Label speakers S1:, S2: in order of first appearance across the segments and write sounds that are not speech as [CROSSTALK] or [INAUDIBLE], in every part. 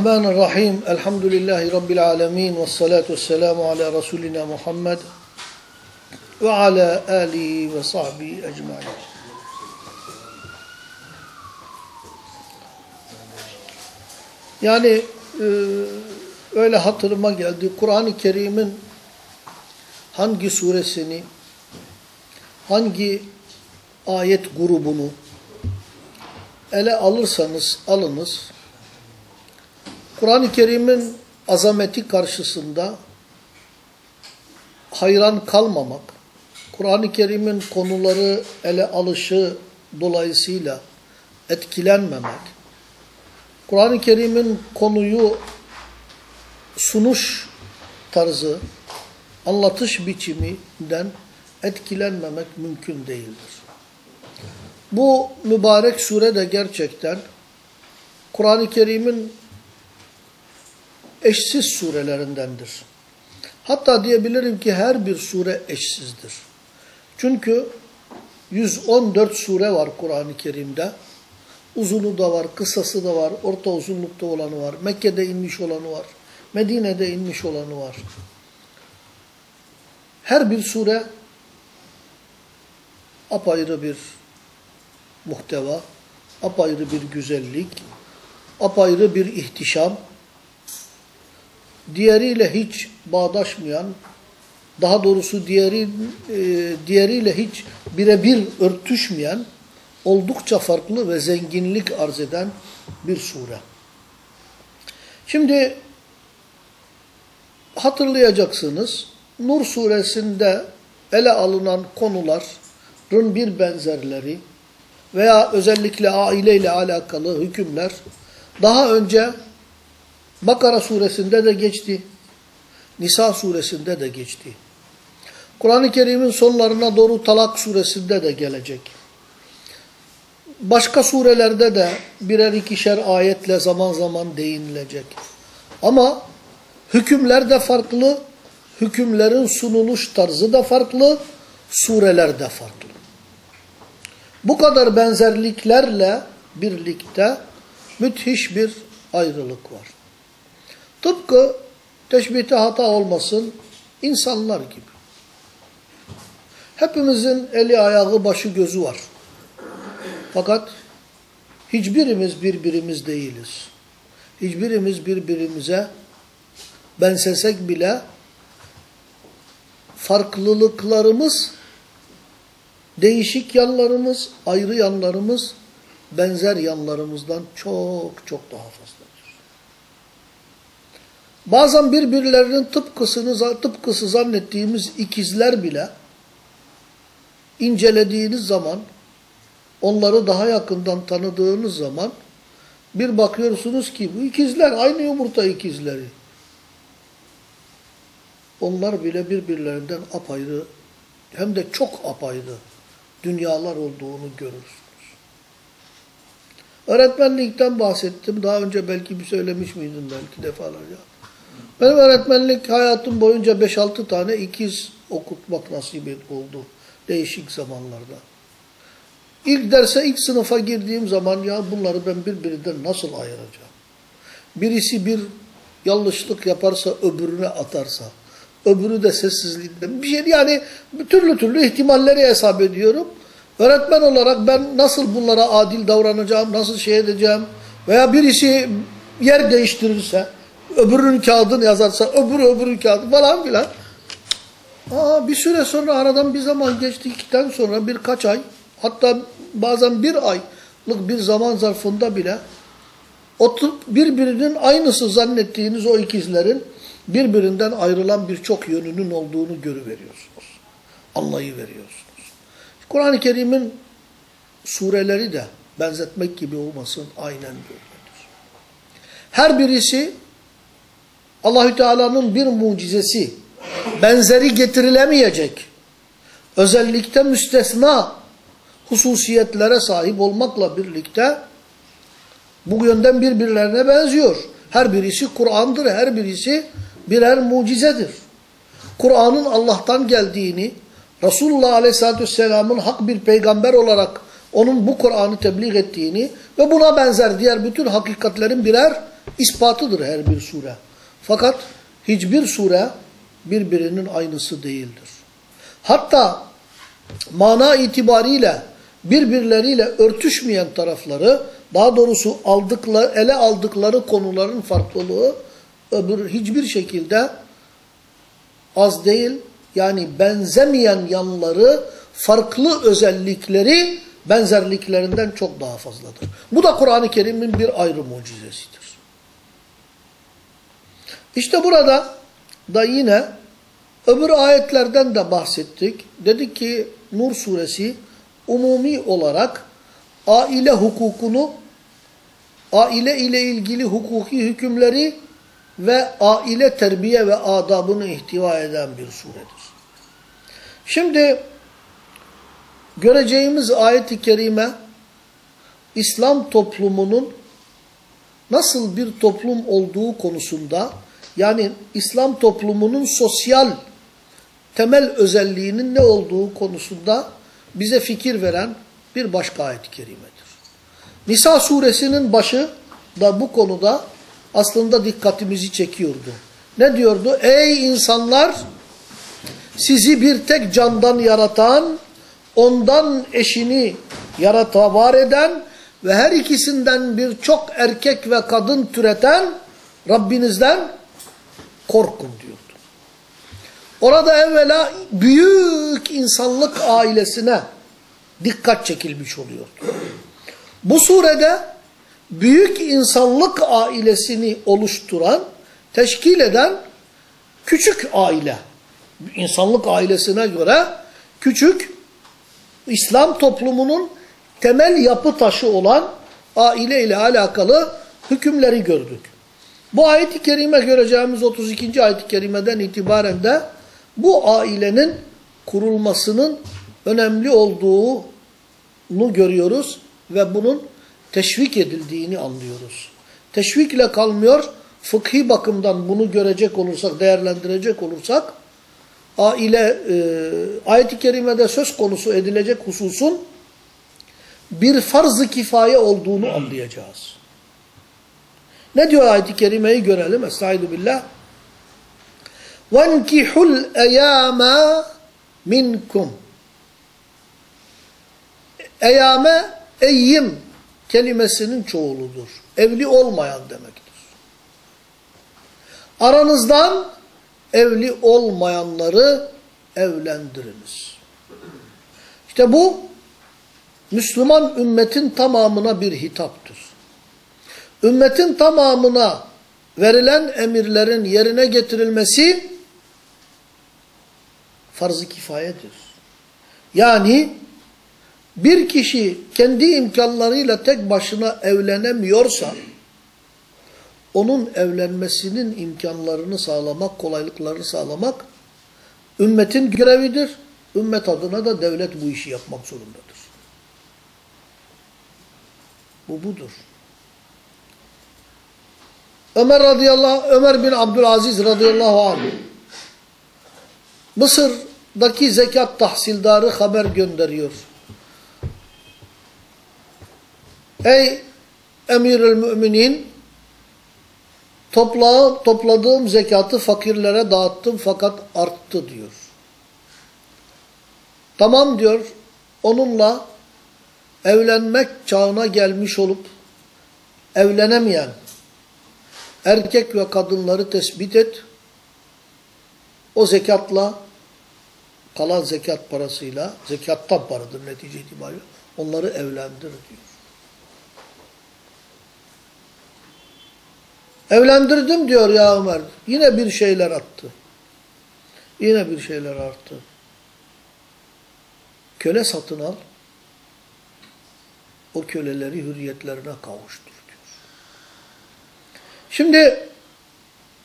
S1: Bismillahirrahmanirrahim. Elhamdülillahi Rabbil alemin. Ve salatu vesselamu ala Resulina Muhammed ve ala alihi ve sahbihi ecmain. Yani e, öyle hatırıma geldi. Kur'an-ı Kerim'in hangi suresini, hangi ayet grubunu ele alırsanız alınız, Kur'an-ı Kerim'in azameti karşısında hayran kalmamak, Kur'an-ı Kerim'in konuları ele alışı dolayısıyla etkilenmemek, Kur'an-ı Kerim'in konuyu sunuş tarzı, anlatış biçiminden etkilenmemek mümkün değildir. Bu mübarek sure de gerçekten Kur'an-ı Kerim'in eşsiz surelerindendir. Hatta diyebilirim ki her bir sure eşsizdir. Çünkü 114 sure var Kur'an-ı Kerim'de. Uzunu da var, kısası da var, orta uzunlukta olanı var, Mekke'de inmiş olanı var, Medine'de inmiş olanı var. Her bir sure apayrı bir muhteva, apayrı bir güzellik, apayrı bir ihtişam, diğeriyle hiç bağdaşmayan, daha doğrusu diğeri e, diğeriyle hiç birebir örtüşmeyen, oldukça farklı ve zenginlik arz eden bir sure. Şimdi hatırlayacaksınız, Nur suresinde ele alınan konuların bir benzerleri veya özellikle aile ile alakalı hükümler daha önce Bakara suresinde de geçti. Nisa suresinde de geçti. Kur'an-ı Kerim'in sonlarına doğru Talak suresinde de gelecek. Başka surelerde de birer ikişer ayetle zaman zaman değinilecek. Ama hükümler de farklı, hükümlerin sunuluş tarzı da farklı, sureler de farklı. Bu kadar benzerliklerle birlikte müthiş bir ayrılık var. Tıpkı teşbihte hata olmasın insanlar gibi. Hepimizin eli ayağı başı gözü var. Fakat hiçbirimiz birbirimiz değiliz. Hiçbirimiz birbirimize bensesek bile farklılıklarımız, değişik yanlarımız, ayrı yanlarımız, benzer yanlarımızdan çok çok daha fazladır. Bazen birbirlerinin tıpkısını, tıpkısı zannettiğimiz ikizler bile incelediğiniz zaman, onları daha yakından tanıdığınız zaman bir bakıyorsunuz ki bu ikizler aynı yumurta ikizleri. Onlar bile birbirlerinden apayrı hem de çok apayrı dünyalar olduğunu görürsünüz. Öğretmenlikten bahsettim. Daha önce belki bir söylemiş miydim belki defalarca. Benim öğretmenlik hayatım boyunca 5-6 tane ikiz okutmak nasip oldu. Değişik zamanlarda. İlk derse, ilk sınıfa girdiğim zaman ya bunları ben birbirinden nasıl ayıracağım? Birisi bir yanlışlık yaparsa öbürüne atarsa, öbürü de sessizliğinden bir şey yani türlü türlü ihtimalleri hesap ediyorum. Öğretmen olarak ben nasıl bunlara adil davranacağım, nasıl şey edeceğim veya birisi yer değiştirirse, öbürünün kağıdını yazarsa, öbürü öbürünün kağıdı falan filan. Aa, bir süre sonra aradan bir zaman geçtikten sonra birkaç ay, hatta bazen bir aylık bir zaman zarfında bile oturup birbirinin aynısı zannettiğiniz o ikizlerin birbirinden ayrılan birçok yönünün olduğunu görüveriyorsunuz. Anlayıveriyorsunuz. Kur'an-ı Kerim'in sureleri de benzetmek gibi olmasın aynen böyledir. Her birisi Allahü Teala'nın bir mucizesi, benzeri getirilemeyecek, özellikle müstesna hususiyetlere sahip olmakla birlikte bu yönden birbirlerine benziyor. Her birisi Kur'an'dır, her birisi birer mucizedir. Kur'an'ın Allah'tan geldiğini, Resulullah Aleyhisselatü Vesselam'ın hak bir peygamber olarak onun bu Kur'an'ı tebliğ ettiğini ve buna benzer diğer bütün hakikatlerin birer ispatıdır her bir sure. Fakat hiçbir sure birbirinin aynısı değildir. Hatta mana itibariyle birbirleriyle örtüşmeyen tarafları, daha doğrusu aldıkları, ele aldıkları konuların farklılığı öbür hiçbir şekilde az değil. Yani benzemeyen yanları, farklı özellikleri benzerliklerinden çok daha fazladır. Bu da Kur'an-ı Kerim'in bir ayrı mucizesidir. İşte burada da yine öbür ayetlerden de bahsettik. Dedik ki Nur suresi umumi olarak aile hukukunu, aile ile ilgili hukuki hükümleri ve aile terbiye ve adabını ihtiva eden bir suredir. Şimdi göreceğimiz ayet-i kerime İslam toplumunun nasıl bir toplum olduğu konusunda yani İslam toplumunun sosyal temel özelliğinin ne olduğu konusunda bize fikir veren bir başka ayet-i kerimedir. Nisa suresinin başı da bu konuda aslında dikkatimizi çekiyordu. Ne diyordu? Ey insanlar sizi bir tek candan yaratan, ondan eşini yarata var eden ve her ikisinden birçok erkek ve kadın türeten Rabbinizden korkun diyordu. Orada evvela büyük insanlık ailesine dikkat çekilmiş oluyordu. Bu surede büyük insanlık ailesini oluşturan, teşkil eden küçük aile, insanlık ailesine göre küçük İslam toplumunun temel yapı taşı olan aile ile alakalı hükümleri gördük. Bu ayet-i kerime göreceğimiz 32. ayet-i kerimeden itibaren de bu ailenin kurulmasının önemli olduğunu görüyoruz ve bunun teşvik edildiğini anlıyoruz. Teşvikle kalmıyor, fıkhi bakımdan bunu görecek olursak, değerlendirecek olursak, aile, e, ayet-i kerimede söz konusu edilecek hususun bir farz-ı kifaye olduğunu anlayacağız. Ne diyor ayet-i kerimeyi görelim. Estaizu billah. وَانْكِحُ الْاَيَامَا minkum. Eyame, eyyim kelimesinin çoğuludur. Evli olmayan demektir. Aranızdan evli olmayanları evlendiriniz. İşte bu Müslüman ümmetin tamamına bir hitaptır. Ümmetin tamamına verilen emirlerin yerine getirilmesi farz-ı kifayedir. Yani bir kişi kendi imkanlarıyla tek başına evlenemiyorsa onun evlenmesinin imkanlarını sağlamak, kolaylıklarını sağlamak ümmetin görevidir. Ümmet adına da devlet bu işi yapmak zorundadır. Bu budur. Ömer radıyallahu Ömer bin Abdülaziz radıyallahu anh Mısır'daki zekat tahsildarı haber gönderiyor. Ey emirül müminin topla, topladığım zekatı fakirlere dağıttım fakat arttı diyor. Tamam diyor onunla evlenmek çağına gelmiş olup evlenemeyen erkek ve kadınları tespit et. O zekatla kalan zekat parasıyla zekattan paradır netice itibariyle onları evlendir diyor. Evlendirdim diyor ya Ömer. Yine bir şeyler attı. Yine bir şeyler arttı. Köle satın al. O köleleri hürriyetlerine kavuştur diyor. Şimdi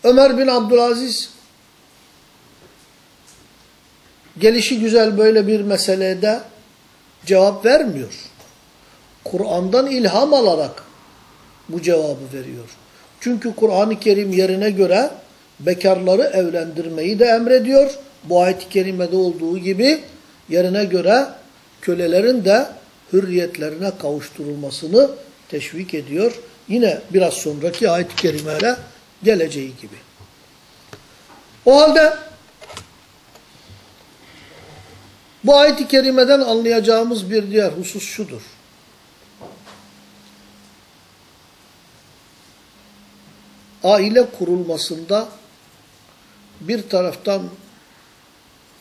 S1: Ömer bin Abdülaziz gelişi güzel böyle bir meselede cevap vermiyor. Kur'an'dan ilham alarak bu cevabı veriyor. Çünkü Kur'an-ı Kerim yerine göre bekarları evlendirmeyi de emrediyor. Bu ayet-i kerimede olduğu gibi yerine göre kölelerin de hürriyetlerine kavuşturulmasını teşvik ediyor. Yine biraz sonraki ayet-i kerimeyle geleceği gibi. O halde bu ayet-i kerimeden anlayacağımız bir diğer husus şudur. Aile kurulmasında bir taraftan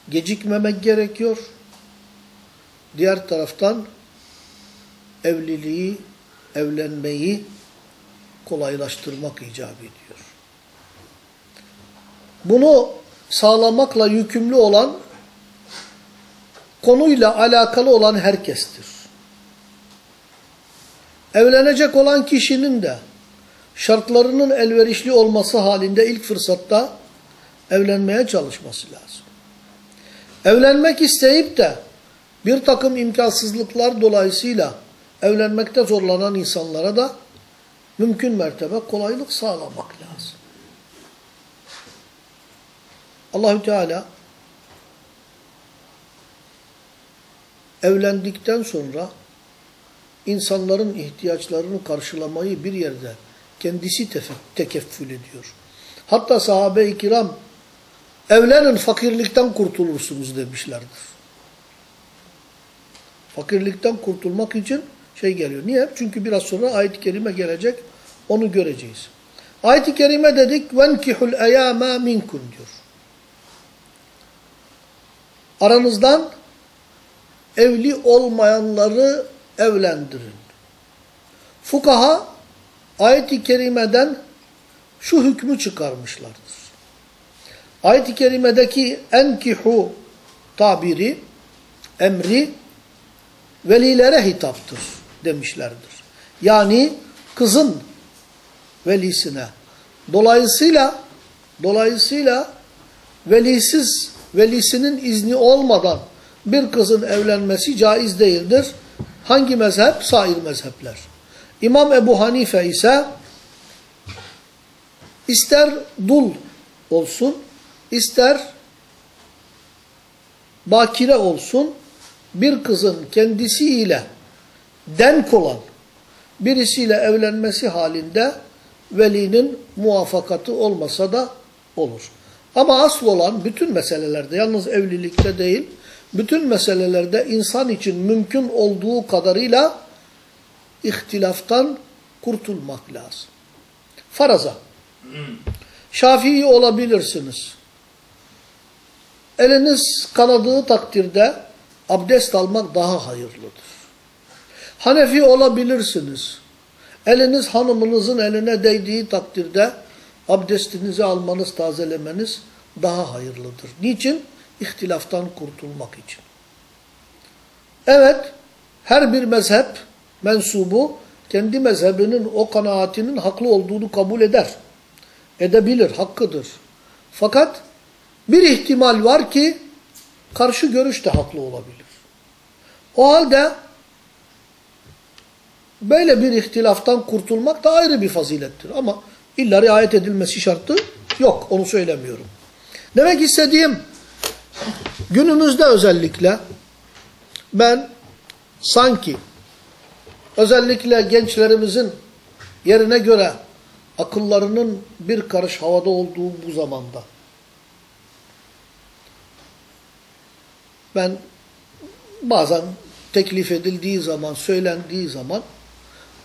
S1: gecikmemek gerekiyor. Diğer taraftan evliliği, evlenmeyi kolaylaştırmak icap ediyor. Bunu sağlamakla yükümlü olan konuyla alakalı olan herkestir. Evlenecek olan kişinin de şartlarının elverişli olması halinde ilk fırsatta evlenmeye çalışması lazım. Evlenmek isteyip de bir takım imkansızlıklar dolayısıyla evlenmekte zorlanan insanlara da mümkün mertebe kolaylık sağlamak lazım. Allahü Teala evlendikten sonra insanların ihtiyaçlarını karşılamayı bir yerde kendisi tekeffül ediyor. Hatta sahabe-i kiram evlenin fakirlikten kurtulursunuz demişlerdir. Fakirlikten kurtulmak için şey geliyor. Niye? Çünkü biraz sonra ayet-i kerime gelecek. Onu göreceğiz. Ayet-i kerime dedik venkihul eyama minkun diyor. Aranızdan evli olmayanları evlendirin. Fukaha ayet-i kerimeden şu hükmü çıkarmışlardır. Ayet-i kerimedeki enkihu tabiri, emri velilere hitaptır demişlerdir. Yani kızın velisine. Dolayısıyla dolayısıyla velisiz velisinin izni olmadan bir kızın evlenmesi caiz değildir. Hangi mezhep? Sair mezhepler. İmam Ebu Hanife ise ister dul olsun, ister bakire olsun, bir kızın kendisiyle denk olan birisiyle evlenmesi halinde velinin muvaffakatı olmasa da olur. Ama asıl olan bütün meselelerde, yalnız evlilikte değil, bütün meselelerde insan için mümkün olduğu kadarıyla ihtilaftan kurtulmak lazım. Faraza, Şafii olabilirsiniz. Eliniz kanadığı takdirde abdest almak daha hayırlıdır. Hanefi olabilirsiniz. Eliniz hanımınızın eline değdiği takdirde abdestinizi almanız, tazelemeniz daha hayırlıdır. Niçin? İhtilaftan kurtulmak için. Evet, her bir mezhep mensubu kendi mezhebinin o kanaatinin haklı olduğunu kabul eder. Edebilir, hakkıdır. Fakat bir ihtimal var ki karşı görüş de haklı olabilir. O halde böyle bir ihtilaftan kurtulmak da ayrı bir fazilettir. Ama illa riayet edilmesi şartı yok. Onu söylemiyorum. Demek istediğim günümüzde özellikle ben sanki özellikle gençlerimizin yerine göre akıllarının bir karış havada olduğu bu zamanda ben bazen teklif edildiği zaman, söylendiği zaman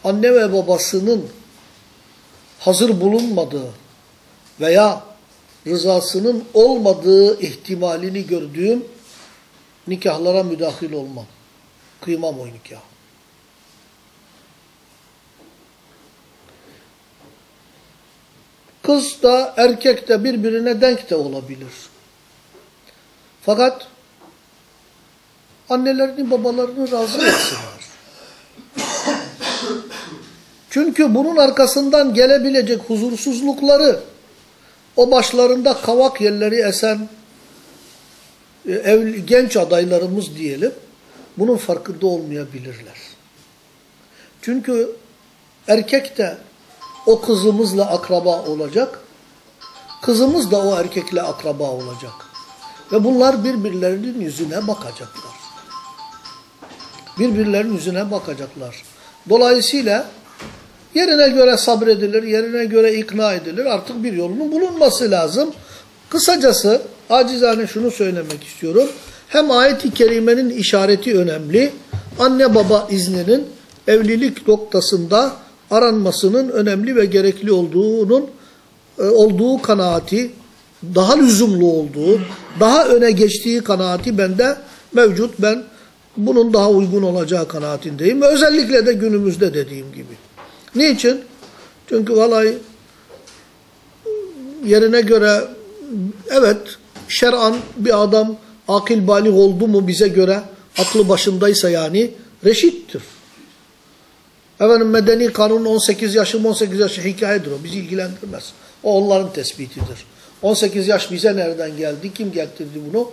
S1: anne ve babasının hazır bulunmadığı veya rızasının olmadığı ihtimalini gördüğüm nikahlara müdahil olmam. Kıymam o nikah. Kız da erkek de birbirine denk de olabilir. Fakat annelerini babalarını razı etsinler. Çünkü bunun arkasından gelebilecek huzursuzlukları o başlarında kavak yerleri esen e, ev, genç adaylarımız diyelim bunun farkında olmayabilirler. Çünkü erkek de o kızımızla akraba olacak. Kızımız da o erkekle akraba olacak. Ve bunlar birbirlerinin yüzüne bakacaklar. Birbirlerinin yüzüne bakacaklar. Dolayısıyla Yerine göre sabredilir, yerine göre ikna edilir. Artık bir yolunun bulunması lazım. Kısacası acizane şunu söylemek istiyorum. Hem ayet-i kerimenin işareti önemli. Anne baba izninin evlilik noktasında aranmasının önemli ve gerekli olduğunun e, olduğu kanaati, daha lüzumlu olduğu, daha öne geçtiği kanaati bende mevcut. Ben bunun daha uygun olacağı kanaatindeyim. Özellikle de günümüzde dediğim gibi. Niçin? Çünkü vallahi yerine göre evet şer'an bir adam akil balik oldu mu bize göre aklı başındaysa yani reşittir. Efendim medeni kanun 18 yaşı 18 yaşı hikayedir o. Bizi ilgilendirmez. O onların tespitidir. 18 yaş bize nereden geldi? Kim getirdi bunu?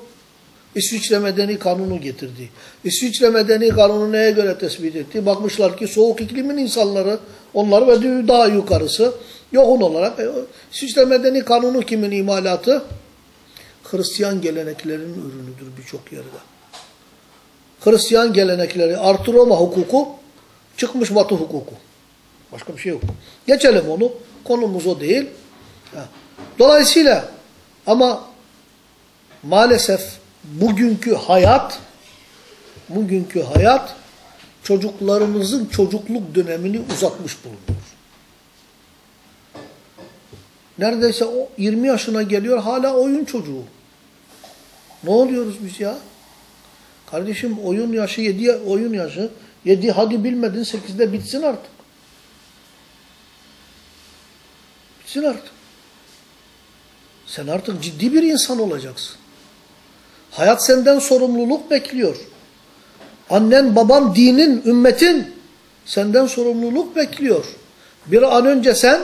S1: İsviçre Medeni Kanunu getirdi. İsviçre Medeni Kanunu neye göre tespit etti? Bakmışlar ki soğuk iklimin insanları, onlar ve daha yukarısı yoğun olarak. E, İsviçre Medeni Kanunu kimin imalatı? Hristiyan geleneklerin ürünüdür birçok yerde. Hristiyan gelenekleri artı Roma hukuku çıkmış Batı hukuku. Başka bir şey yok. Geçelim onu. Konumuz o değil. Dolayısıyla ama maalesef bugünkü hayat bugünkü hayat çocuklarımızın çocukluk dönemini uzatmış bulunuyor. Neredeyse o 20 yaşına geliyor hala oyun çocuğu. Ne oluyoruz biz ya? Kardeşim oyun yaşı 7 oyun yaşı 7 hadi bilmedin 8'de bitsin artık. Bitsin artık. Sen artık ciddi bir insan olacaksın. Hayat senden sorumluluk bekliyor. Annen, baban, dinin, ümmetin senden sorumluluk bekliyor. Bir an önce sen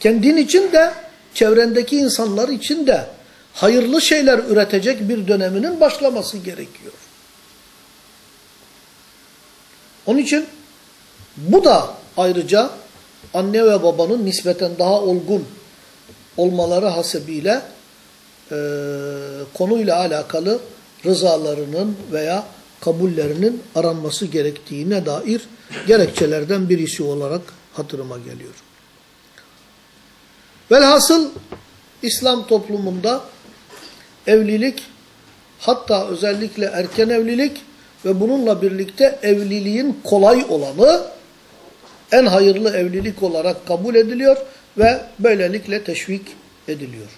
S1: kendin için de çevrendeki insanlar için de hayırlı şeyler üretecek bir döneminin başlaması gerekiyor. Onun için bu da ayrıca anne ve babanın nispeten daha olgun olmaları hasebiyle e, konuyla alakalı rızalarının veya kabullerinin aranması gerektiğine dair gerekçelerden birisi olarak hatırıma geliyor. Velhasıl İslam toplumunda evlilik hatta özellikle erken evlilik ve bununla birlikte evliliğin kolay olanı en hayırlı evlilik olarak kabul ediliyor ve böylelikle teşvik ediliyor.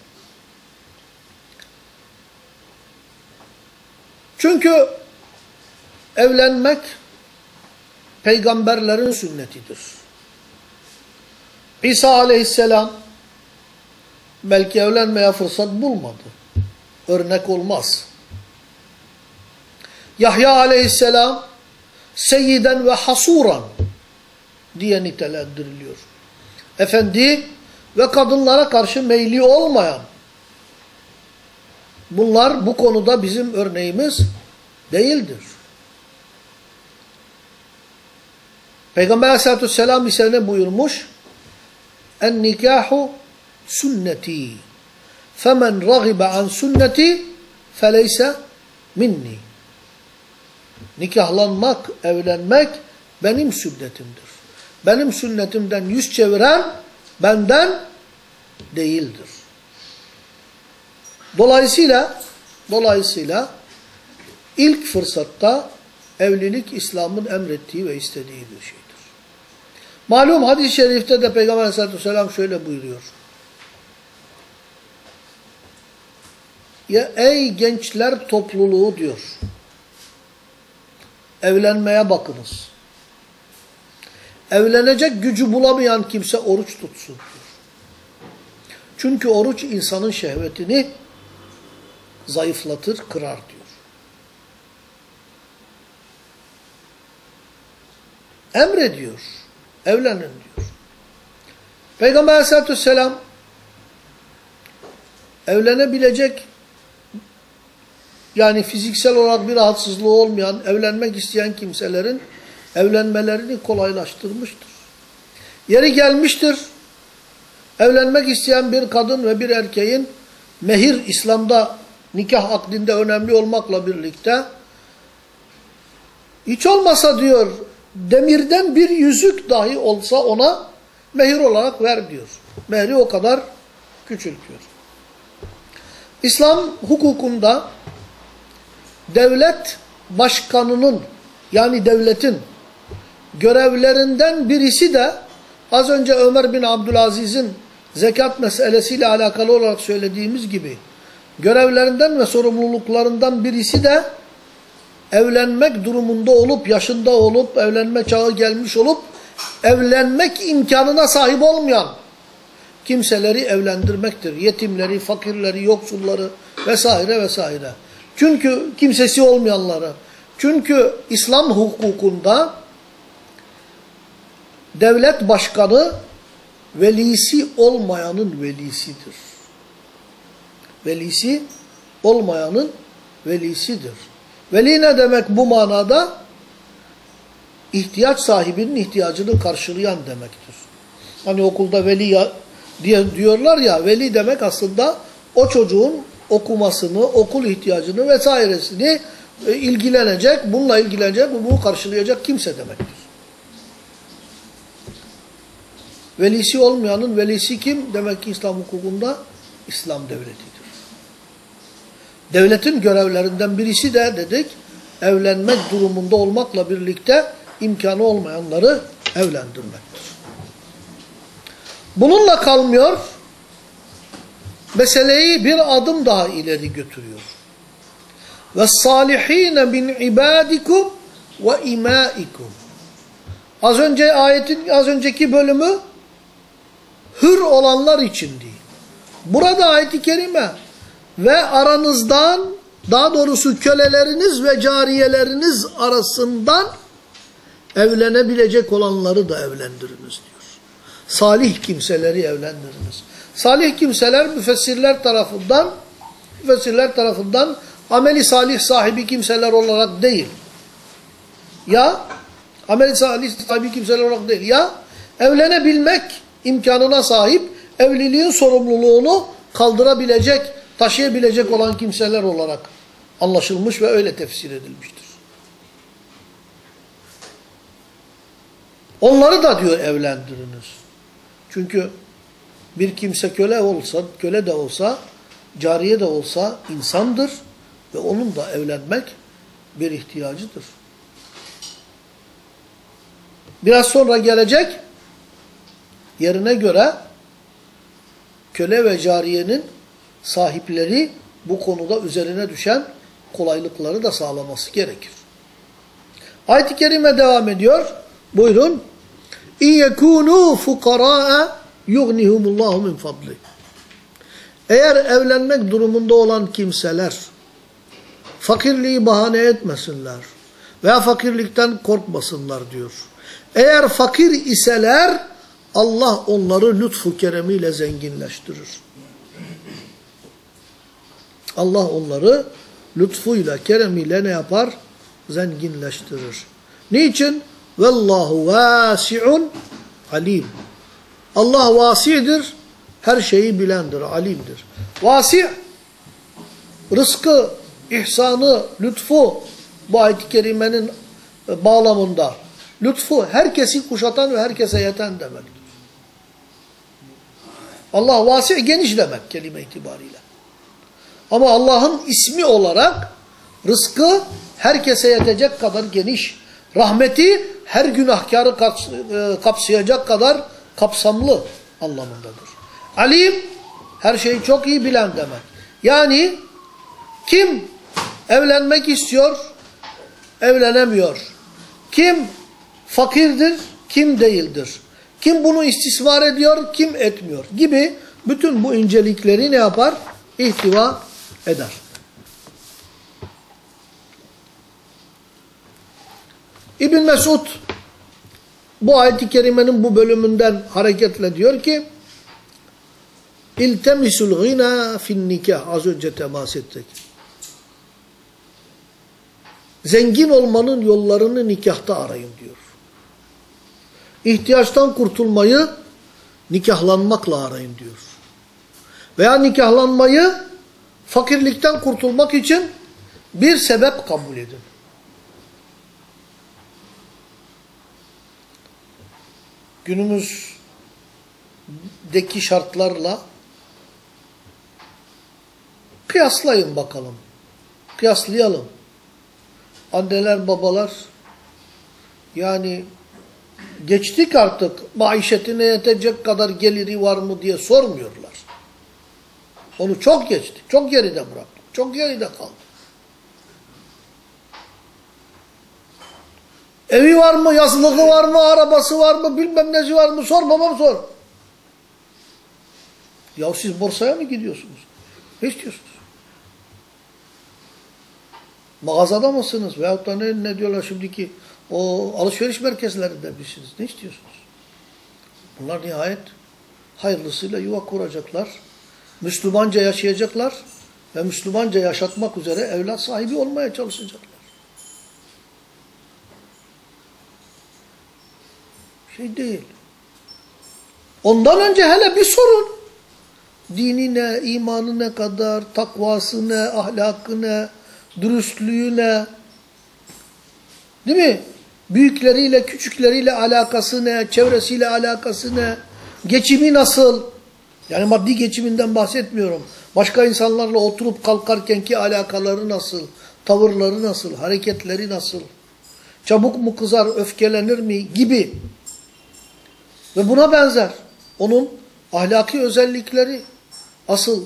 S1: Çünkü evlenmek peygamberlerin sünnetidir. İsa aleyhisselam belki evlenmeye fırsat bulmadı. Örnek olmaz. Yahya aleyhisselam seyyiden ve hasuran diye nitelendiriliyor. Efendi ve kadınlara karşı meyli olmayan bunlar bu konuda bizim örneğimiz değildir. Peygamber aleyhissalatü vesselam ise ne buyurmuş? En nikahu sünneti. Femen ragibe an sünneti feleyse minni. Nikahlanmak, evlenmek benim sünnetimdir. Benim sünnetimden yüz çeviren benden değildir. Dolayısıyla dolayısıyla ilk fırsatta evlilik İslam'ın emrettiği ve istediği bir şeydir. Malum hadis-i şerifte de Peygamber aleyhissalatü vesselam şöyle buyuruyor. Ya ey gençler topluluğu diyor. Evlenmeye bakınız. Evlenecek gücü bulamayan kimse oruç tutsun diyor. Çünkü oruç insanın şehvetini zayıflatır, kırar diyor. Emrediyor. Evlenin diyor. Peygamber aleyhissalatü vesselam evlenebilecek yani fiziksel olarak bir rahatsızlığı olmayan, evlenmek isteyen kimselerin evlenmelerini kolaylaştırmıştır. Yeri gelmiştir, evlenmek isteyen bir kadın ve bir erkeğin mehir İslam'da nikah akdinde önemli olmakla birlikte hiç olmasa diyor demirden bir yüzük dahi olsa ona Mehir olarak ver diyor. Mehri o kadar küçültüyor. İslam hukukunda devlet başkanının yani devletin görevlerinden birisi de az önce Ömer bin Abdülaziz'in zekat meselesiyle alakalı olarak söylediğimiz gibi görevlerinden ve sorumluluklarından birisi de evlenmek durumunda olup, yaşında olup, evlenme çağı gelmiş olup, evlenmek imkanına sahip olmayan kimseleri evlendirmektir. Yetimleri, fakirleri, yoksulları vesaire vesaire. Çünkü kimsesi olmayanları. Çünkü İslam hukukunda devlet başkanı velisi olmayanın velisidir. Velisi olmayanın velisidir. Veli ne demek bu manada? İhtiyaç sahibinin ihtiyacını karşılayan demektir. Hani okulda veli ya, diye diyorlar ya, veli demek aslında o çocuğun okumasını, okul ihtiyacını vesairesini e, ilgilenecek, bununla ilgilenecek, bunu karşılayacak kimse demektir. Velisi olmayanın velisi kim? Demek ki İslam hukukunda İslam devletidir. Devletin görevlerinden birisi de dedik, evlenmek durumunda olmakla birlikte imkanı olmayanları evlendirmektir. Bununla kalmıyor, meseleyi bir adım daha ileri götürüyor. Ve salihine min ibadikum ve imaikum. Az önce ayetin az önceki bölümü hür olanlar için değil. Burada ayet-i kerime ve aranızdan daha doğrusu köleleriniz ve cariyeleriniz arasından evlenebilecek olanları da evlendiriniz diyor. Salih kimseleri evlendiriniz. Salih kimseler müfessirler tarafından müfessirler tarafından ameli salih sahibi kimseler olarak değil. Ya ameli salih sahibi kimseler olarak değil. Ya evlenebilmek imkanına sahip evliliğin sorumluluğunu kaldırabilecek, taşıyabilecek olan kimseler olarak anlaşılmış ve öyle tefsir edilmiştir. Onları da diyor evlendiriniz. Çünkü bir kimse köle olsa, köle de olsa, cariye de olsa insandır ve onun da evlenmek bir ihtiyacıdır. Biraz sonra gelecek yerine göre köle ve cariyenin sahipleri bu konuda üzerine düşen kolaylıkları da sağlaması gerekir. Ayet-i Kerime devam ediyor. Buyurun. İyekûnû fukara'a yugnihumullahu min fadli. Eğer evlenmek durumunda olan kimseler fakirliği bahane etmesinler veya fakirlikten korkmasınlar diyor. Eğer fakir iseler Allah onları lütfu keremiyle zenginleştirir. Allah onları lütfuyla, keremiyle ne yapar? Zenginleştirir. Niçin? Vallahu vasi'un alim. Allah vasidir, her şeyi bilendir, alimdir. Vasi, rızkı, ihsanı, lütfu bu ayet-i kerimenin bağlamında. Lütfu herkesi kuşatan ve herkese yeten demektir. Allah vasi geniş demek kelime itibariyle. Ama Allah'ın ismi olarak rızkı herkese yetecek kadar geniş. Rahmeti her günahkarı e, kapsayacak kadar kapsamlı anlamındadır. Alim her şeyi çok iyi bilen demek. Yani kim evlenmek istiyor, evlenemiyor. Kim fakirdir, kim değildir. Kim bunu istismar ediyor, kim etmiyor gibi bütün bu incelikleri ne yapar? İhtiva eder. İbn Mesud bu ayet-i kerimenin bu bölümünden hareketle diyor ki İltemisul gina fin nikah az önce temas ettik. Zengin olmanın yollarını nikahta arayın diyor. İhtiyaçtan kurtulmayı nikahlanmakla arayın diyor. Veya nikahlanmayı fakirlikten kurtulmak için bir sebep kabul edin. Günümüz deki şartlarla kıyaslayın bakalım. Kıyaslayalım. Anneler, babalar yani geçtik artık maişetine yetecek kadar geliri var mı diye sormuyorlar. Onu çok geçtik. Çok geride bıraktık. Çok geride kaldı. Evi var mı, yazlığı var mı, arabası var mı, bilmem nesi var mı sor babam sor. Ya siz borsaya mı gidiyorsunuz? Ne istiyorsunuz? Mağazada mısınız? Veyahut da ne, ne diyorlar şimdiki o alışveriş merkezlerinde misiniz? Ne istiyorsunuz? Bunlar nihayet hayırlısıyla yuva kuracaklar. Müslümanca yaşayacaklar ve Müslümanca yaşatmak üzere evlat sahibi olmaya çalışacaklar. Şey değil. Ondan önce hele bir sorun. Dini ne, imanı ne kadar, takvası ne, ahlakı ne, dürüstlüğü ne? Değil mi? Büyükleriyle, küçükleriyle alakası ne, çevresiyle alakası ne, geçimi nasıl? Yani maddi geçiminden bahsetmiyorum. Başka insanlarla oturup kalkarkenki alakaları nasıl, tavırları nasıl, hareketleri nasıl? Çabuk mu kızar, öfkelenir mi gibi. Ve buna benzer. Onun ahlaki özellikleri asıl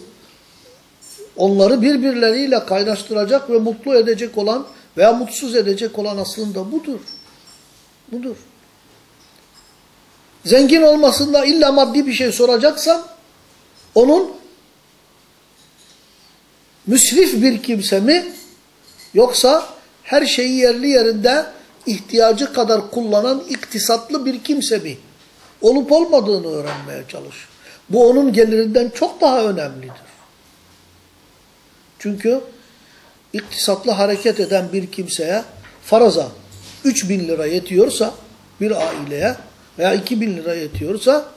S1: onları birbirleriyle kaynaştıracak ve mutlu edecek olan veya mutsuz edecek olan aslında budur. Budur. Zengin olmasında illa maddi bir şey soracaksan onun müsrif bir kimse mi yoksa her şeyi yerli yerinde ihtiyacı kadar kullanan iktisatlı bir kimse mi olup olmadığını öğrenmeye çalış. Bu onun gelirinden çok daha önemlidir. Çünkü iktisatlı hareket eden bir kimseye faraza 3 bin lira yetiyorsa bir aileye veya 2 bin lira yetiyorsa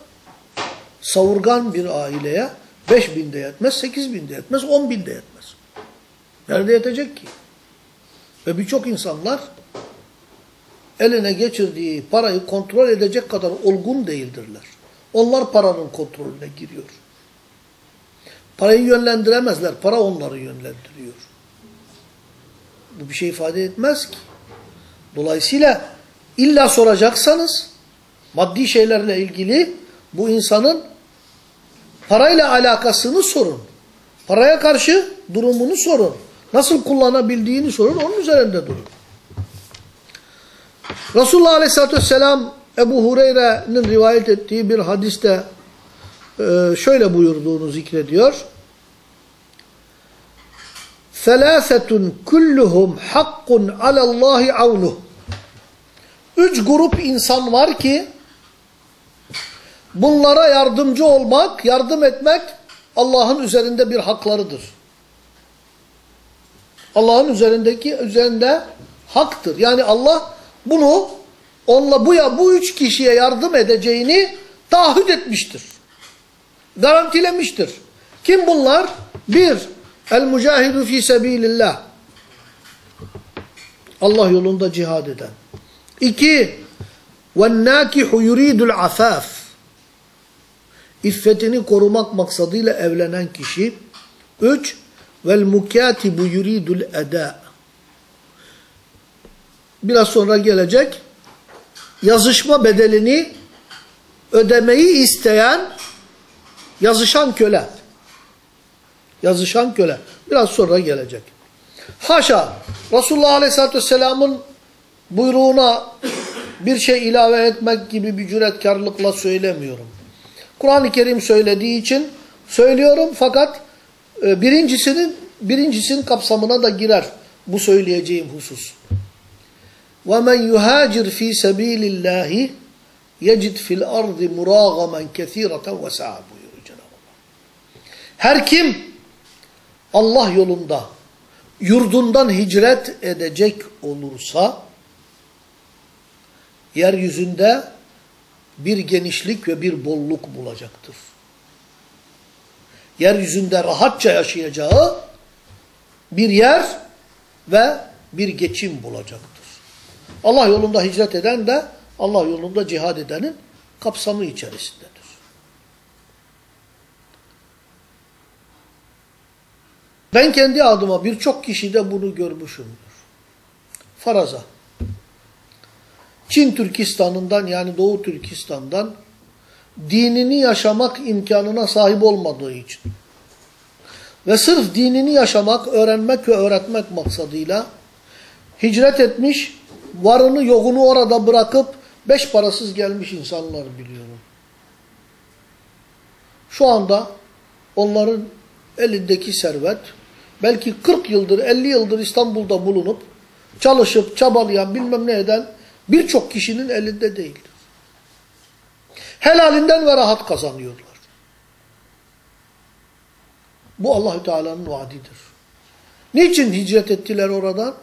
S1: savurgan bir aileye 5 bin de yetmez, 8 bin de yetmez, 10 bin de yetmez. Nerede yetecek ki? Ve birçok insanlar eline geçirdiği parayı kontrol edecek kadar olgun değildirler. Onlar paranın kontrolüne giriyor. Parayı yönlendiremezler. Para onları yönlendiriyor. Bu bir şey ifade etmez ki. Dolayısıyla illa soracaksanız maddi şeylerle ilgili bu insanın parayla alakasını sorun. Paraya karşı durumunu sorun. Nasıl kullanabildiğini sorun. Onun üzerinde durun. Resulullah Aleyhisselatü Vesselam Ebu Hureyre'nin rivayet ettiği bir hadiste şöyle buyurduğunu zikrediyor. ثَلَاثَةٌ كُلُّهُمْ حَقٌّ عَلَى اللّٰهِ عَوْنُهُ Üç grup insan var ki bunlara yardımcı olmak, yardım etmek Allah'ın üzerinde bir haklarıdır. Allah'ın üzerindeki üzerinde haktır. Yani Allah bunu onunla bu ya bu üç kişiye yardım edeceğini taahhüt etmiştir. Garantilemiştir. Kim bunlar? Bir, el mücahidu fi sebilillah. Allah yolunda cihad eden. İki, ve nakihu yuridul afaf. İffetini korumak maksadıyla evlenen kişi. Üç, vel mukatibu yuridul eda. Biraz sonra gelecek. Yazışma bedelini ödemeyi isteyen yazışan köle. Yazışan köle. Biraz sonra gelecek. Haşa Resulullah Aleyhisselatü Vesselam'ın buyruğuna bir şey ilave etmek gibi bir cüretkarlıkla söylemiyorum. Kur'an-ı Kerim söylediği için söylüyorum fakat e, birincisinin birincisinin kapsamına da girer bu söyleyeceğim husus. وَمَنْ يُهَاجِرْ ف۪ي سَب۪يلِ اللّٰهِ يَجِدْ فِي الْأَرْضِ مُرَاغَمًا كَث۪يرَةً وَسَعَى buyuruyor Cenab-ı Allah. Her kim Allah yolunda yurdundan hicret edecek olursa yeryüzünde bir genişlik ve bir bolluk bulacaktır. Yeryüzünde rahatça yaşayacağı bir yer ve bir geçim bulacaktır. Allah yolunda hicret eden de Allah yolunda cihad edenin kapsamı içerisindedir. Ben kendi adıma birçok kişide bunu görmüşümdür. Faraza Çin Türkistan'ından yani Doğu Türkistan'dan dinini yaşamak imkanına sahip olmadığı için ve sırf dinini yaşamak, öğrenmek ve öğretmek maksadıyla hicret etmiş, varını yoğunu orada bırakıp beş parasız gelmiş insanlar biliyorum. Şu anda onların elindeki servet belki 40 yıldır, 50 yıldır İstanbul'da bulunup çalışıp, çabalayan, bilmem ne eden birçok kişinin elinde değildir. Helalinden ve rahat kazanıyorlar. Bu Allahü Teala'nın vaadidir. Niçin hicret ettiler oradan?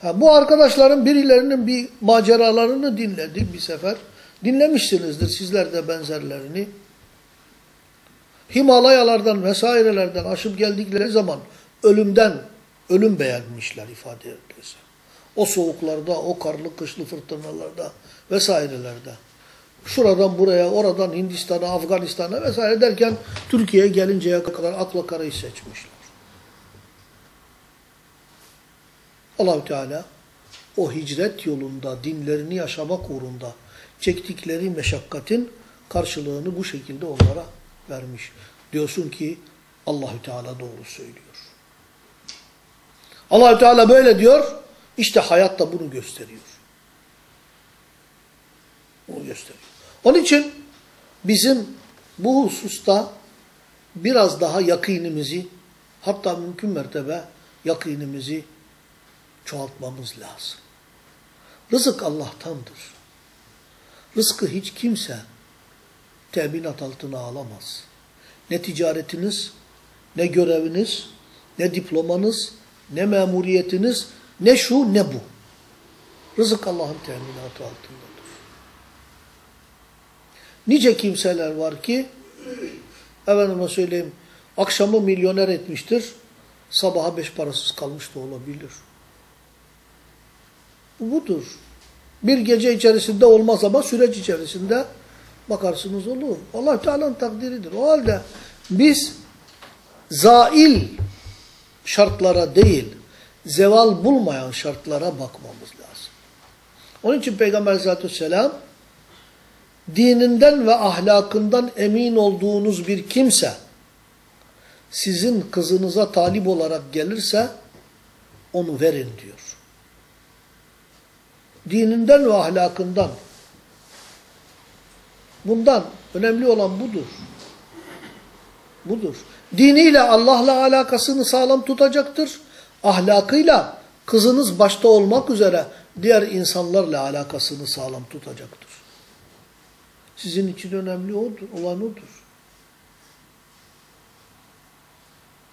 S1: Ha, bu arkadaşların birilerinin bir maceralarını dinledik bir sefer. Dinlemişsinizdir sizler de benzerlerini. Himalayalardan vesairelerden aşıp geldikleri zaman ölümden, ölüm beğenmişler ifade edilirse. O soğuklarda, o karlı kışlı fırtınalarda vesairelerde. Şuradan buraya, oradan Hindistan'a, Afganistan'a vesaire derken Türkiye'ye gelinceye kadar akla karayı seçmişler. Allahü Teala o hicret yolunda dinlerini yaşamak uğrunda çektikleri meşakkatin karşılığını bu şekilde onlara vermiş. Diyorsun ki Allahü Teala doğru söylüyor. Allahü Teala böyle diyor. İşte hayat da bunu gösteriyor. Bunu gösteriyor. Onun için bizim bu hususta biraz daha yakinimizi hatta mümkün mertebe yakinimizi çoğaltmamız lazım. Rızık Allah'tandır. Rızkı hiç kimse teminat altına alamaz. Ne ticaretiniz, ne göreviniz, ne diplomanız, ne memuriyetiniz, ne şu ne bu. Rızık Allah'ın teminatı altındadır. Nice kimseler var ki, efendime söyleyeyim, akşamı milyoner etmiştir, sabaha beş parasız kalmış da olabilir. Bu budur. Bir gece içerisinde olmaz ama süreç içerisinde bakarsınız olur. allah Teala'nın takdiridir. O halde biz zail şartlara değil, zeval bulmayan şartlara bakmamız lazım. Onun için Peygamber aleyhissalatü vesselam dininden ve ahlakından emin olduğunuz bir kimse sizin kızınıza talip olarak gelirse onu verin diyor. Dininden ve ahlakından. Bundan önemli olan budur. Budur. Diniyle Allah'la alakasını sağlam tutacaktır. Ahlakıyla kızınız başta olmak üzere diğer insanlarla alakasını sağlam tutacaktır. Sizin için önemli odur, olan odur.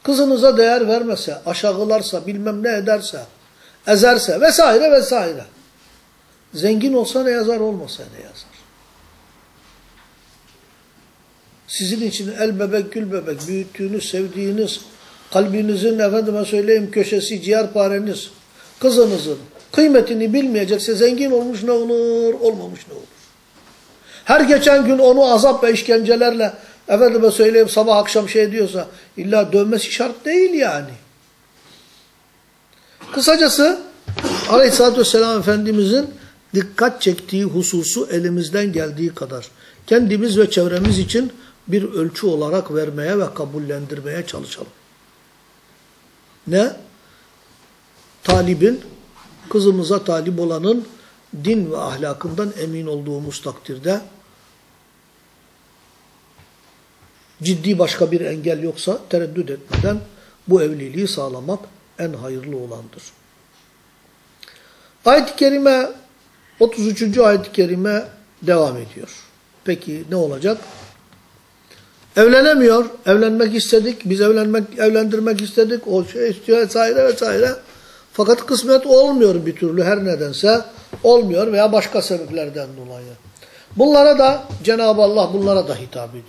S1: Kızınıza değer vermese, aşağılarsa, bilmem ne ederse, ezerse vesaire vesaire. Zengin olsa ne yazar, olmasa ne yazar. Sizin için el bebek, gül bebek, büyüttüğünüz, sevdiğiniz, kalbinizin efendime söyleyeyim köşesi, ciğerpareniz, kızınızın kıymetini bilmeyecekse zengin olmuş ne olur, olmamış ne olur. Her geçen gün onu azap ve işkencelerle efendime söyleyeyim sabah akşam şey diyorsa illa dövmesi şart değil yani. Kısacası Aleyhisselatü Vesselam Efendimizin dikkat çektiği hususu elimizden geldiği kadar kendimiz ve çevremiz için bir ölçü olarak vermeye ve kabullendirmeye çalışalım. Ne? Talibin, kızımıza talip olanın din ve ahlakından emin olduğumuz takdirde ciddi başka bir engel yoksa tereddüt etmeden bu evliliği sağlamak en hayırlı olandır. Ayet-i Kerime 33. ayet-i kerime devam ediyor. Peki ne olacak? Evlenemiyor. Evlenmek istedik. Biz evlenmek, evlendirmek istedik. O şey istiyor vesaire vesaire. Fakat kısmet olmuyor bir türlü her nedense. Olmuyor veya başka sebeplerden dolayı. Bunlara da Cenab-ı Allah bunlara da hitap ediyor.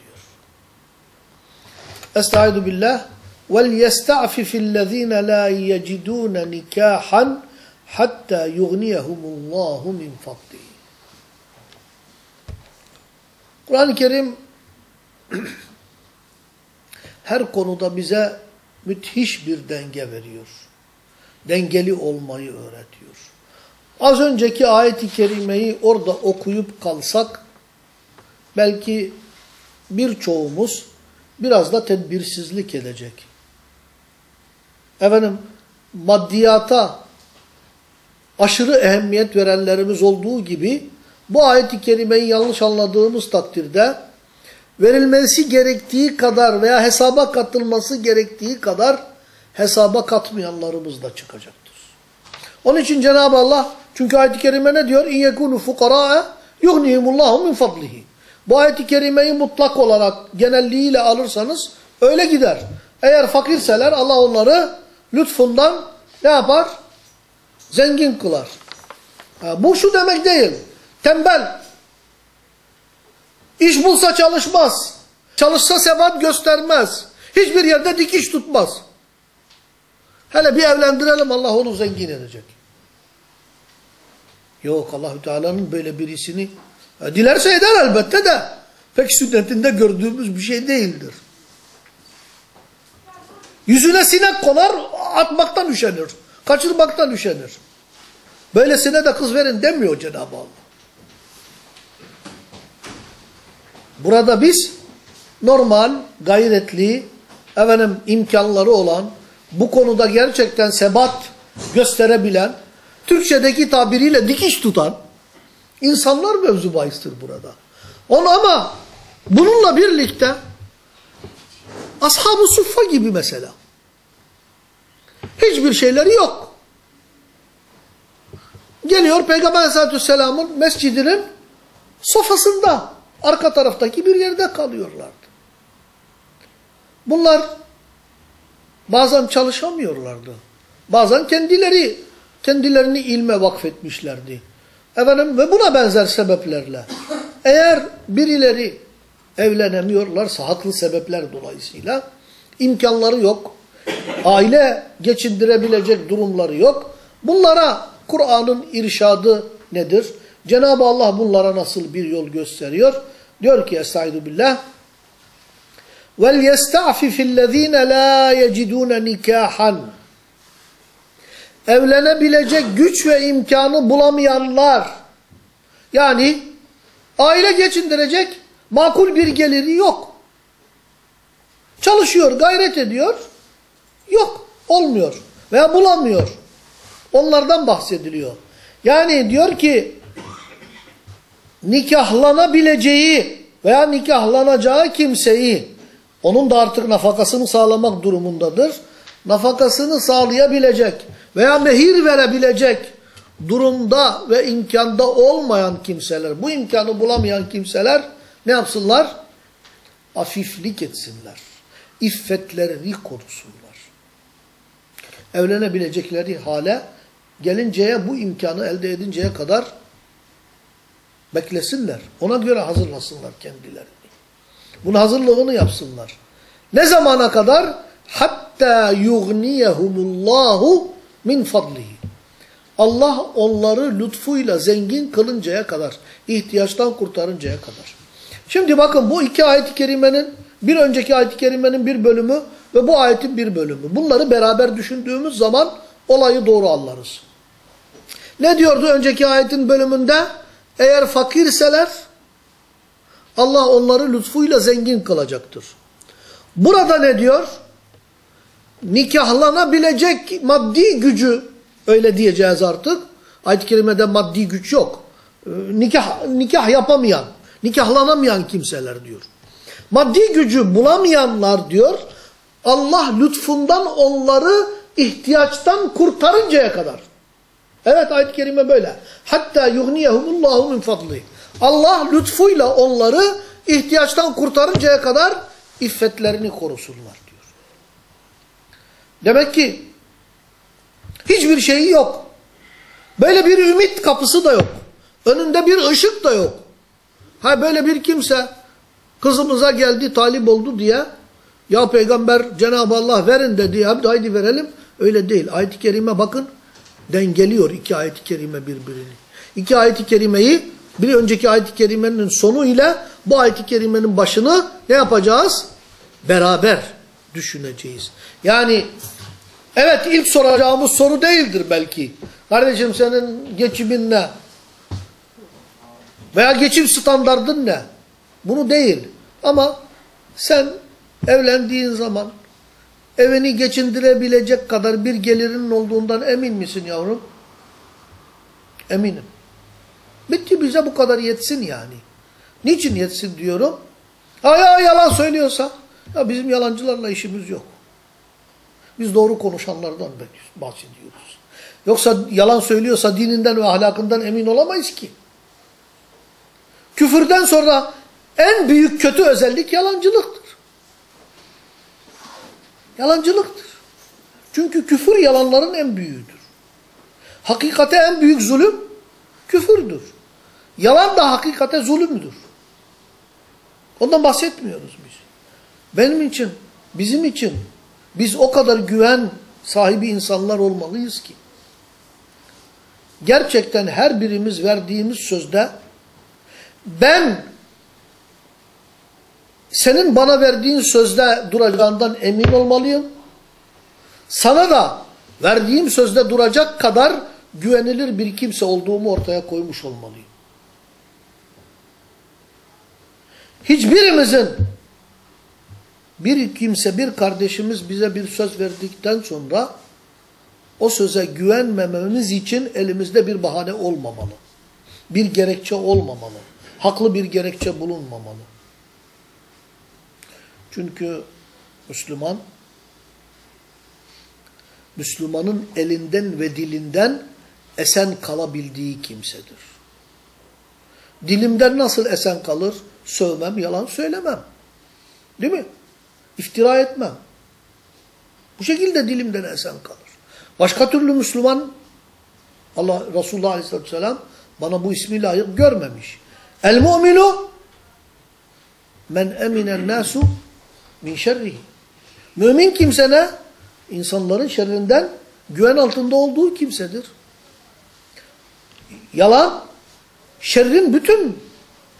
S1: Estaizu billah. وَلْيَسْتَعْفِفِ الَّذ۪ينَ لَا يَجِدُونَ نِكَاحًا hatta yugniyehumullahu min fadli. Kur'an-ı Kerim [CLEARS THROAT] her konuda bize müthiş bir denge veriyor. Dengeli olmayı öğretiyor. Az önceki ayet-i kerimeyi orada okuyup kalsak belki birçoğumuz biraz da tedbirsizlik edecek. Efendim maddiyata aşırı ehemmiyet verenlerimiz olduğu gibi bu ayet-i kerimeyi yanlış anladığımız takdirde verilmesi gerektiği kadar veya hesaba katılması gerektiği kadar hesaba katmayanlarımız da çıkacaktır. Onun için Cenab-ı Allah çünkü ayet-i kerime ne diyor? İn yekunu fuqara yuhnihimullahu min fadlihi. Bu ayet-i kerimeyi mutlak olarak genelliğiyle alırsanız öyle gider. Eğer fakirseler Allah onları lütfundan ne yapar? Zengin kılar. Bu şu demek değil. Tembel. İş bulsa çalışmaz. Çalışsa sebat göstermez. Hiçbir yerde dikiş tutmaz. Hele bir evlendirelim Allah onu zengin edecek. Yok Allahü Teala'nın böyle birisini e, dilerse eder elbette de pek sünnetinde gördüğümüz bir şey değildir. Yüzüne sinek konar atmaktan üşenir. Kaçırmaktan üşenir. Böylesine de kız verin demiyor Cenab-ı Allah. Burada biz normal, gayretli, efendim imkanları olan, bu konuda gerçekten sebat gösterebilen, Türkçedeki tabiriyle dikiş tutan insanlar mevzu bahistir burada. Onu ama bununla birlikte Ashab-ı Suffa gibi mesela. Hiçbir şeyleri yok. Geliyor Peygamber Aleyhisselatü Vesselam'ın mescidinin sofasında arka taraftaki bir yerde kalıyorlardı. Bunlar bazen çalışamıyorlardı. Bazen kendileri kendilerini ilme vakfetmişlerdi. Efendim ve buna benzer sebeplerle. Eğer birileri evlenemiyorlarsa haklı sebepler dolayısıyla imkanları yok. Aile geçindirebilecek durumları yok. Bunlara Kur'an'ın irşadı nedir? Cenab-ı Allah bunlara nasıl bir yol gösteriyor? Diyor ki Estaizu billah وَلْيَسْتَعْفِفِ الَّذ۪ينَ لَا يَجِدُونَ نِكَاحًا Evlenebilecek güç ve imkanı bulamayanlar yani aile geçindirecek makul bir geliri yok. Çalışıyor, gayret ediyor. Yok, olmuyor veya bulamıyor. Onlardan bahsediliyor. Yani diyor ki nikahlanabileceği veya nikahlanacağı kimseyi onun da artık nafakasını sağlamak durumundadır. Nafakasını sağlayabilecek veya mehir verebilecek durumda ve imkanda olmayan kimseler, bu imkanı bulamayan kimseler ne yapsınlar? Afiflik etsinler. İffetlerini korusunlar. Evlenebilecekleri hale gelinceye bu imkanı elde edinceye kadar beklesinler. Ona göre hazırlasınlar kendilerini. Bunun hazırlığını yapsınlar. Ne zamana kadar? Hatta yugniyehumullahu min fadlihi. Allah onları lütfuyla zengin kılıncaya kadar, ihtiyaçtan kurtarıncaya kadar. Şimdi bakın bu iki ayet-i kerimenin, bir önceki ayet-i kerimenin bir bölümü ve bu ayetin bir bölümü. Bunları beraber düşündüğümüz zaman olayı doğru anlarız. Ne diyordu önceki ayetin bölümünde? Eğer fakirseler Allah onları lütfuyla zengin kılacaktır. Burada ne diyor? Nikahlanabilecek maddi gücü öyle diyeceğiz artık. Ayet-i kerimede maddi güç yok. Nikah, nikah yapamayan, nikahlanamayan kimseler diyor. Maddi gücü bulamayanlar diyor, Allah lütfundan onları ihtiyaçtan kurtarıncaya kadar. Evet ayet-i kerime böyle. Hatta yuhniyehumullahu min fadli. Allah lütfuyla onları ihtiyaçtan kurtarıncaya kadar iffetlerini korusunlar diyor. Demek ki hiçbir şeyi yok. Böyle bir ümit kapısı da yok. Önünde bir ışık da yok. Ha böyle bir kimse kızımıza geldi, talip oldu diye ya peygamber Cenab-ı Allah verin dedi. Hadi, haydi verelim. Öyle değil. Ayet-i kerime bakın dengeliyor iki ayet-i kerime birbirini. İki ayet-i kerimeyi bir önceki ayet-i kerimenin sonu ile bu ayet-i kerimenin başını ne yapacağız? Beraber düşüneceğiz. Yani evet ilk soracağımız soru değildir belki. Kardeşim senin geçimin ne? Veya geçim standardın ne? Bunu değil. Ama sen evlendiğin zaman evini geçindirebilecek kadar bir gelirinin olduğundan emin misin yavrum? Eminim. Bitti bize bu kadar yetsin yani. Niçin yetsin diyorum? Ha ya yalan söylüyorsa. Ya bizim yalancılarla işimiz yok. Biz doğru konuşanlardan bahsediyoruz. Yoksa yalan söylüyorsa dininden ve ahlakından emin olamayız ki. Küfürden sonra en büyük kötü özellik yalancılıktır. Yalancılıktır. Çünkü küfür yalanların en büyüğüdür. Hakikate en büyük zulüm küfürdür. Yalan da hakikate zulümdür. Ondan bahsetmiyoruz biz. Benim için, bizim için biz o kadar güven sahibi insanlar olmalıyız ki gerçekten her birimiz verdiğimiz sözde ben senin bana verdiğin sözde duracağından emin olmalıyım. Sana da verdiğim sözde duracak kadar güvenilir bir kimse olduğumu ortaya koymuş olmalıyım. Hiçbirimizin bir kimse, bir kardeşimiz bize bir söz verdikten sonra o söze güvenmememiz için elimizde bir bahane olmamalı. Bir gerekçe olmamalı. Haklı bir gerekçe bulunmamalı. Çünkü Müslüman, Müslümanın elinden ve dilinden esen kalabildiği kimsedir. Dilimden nasıl esen kalır? Sövmem, yalan söylemem. Değil mi? İftira etmem. Bu şekilde dilimden esen kalır. Başka türlü Müslüman Allah Resulullah Aleyhisselatü Vesselam bana bu ismi layık görmemiş. El mu'minu men eminen nasu min şerrihi. Mümin kimse ne? İnsanların şerrinden güven altında olduğu kimsedir. Yalan, şerrin bütün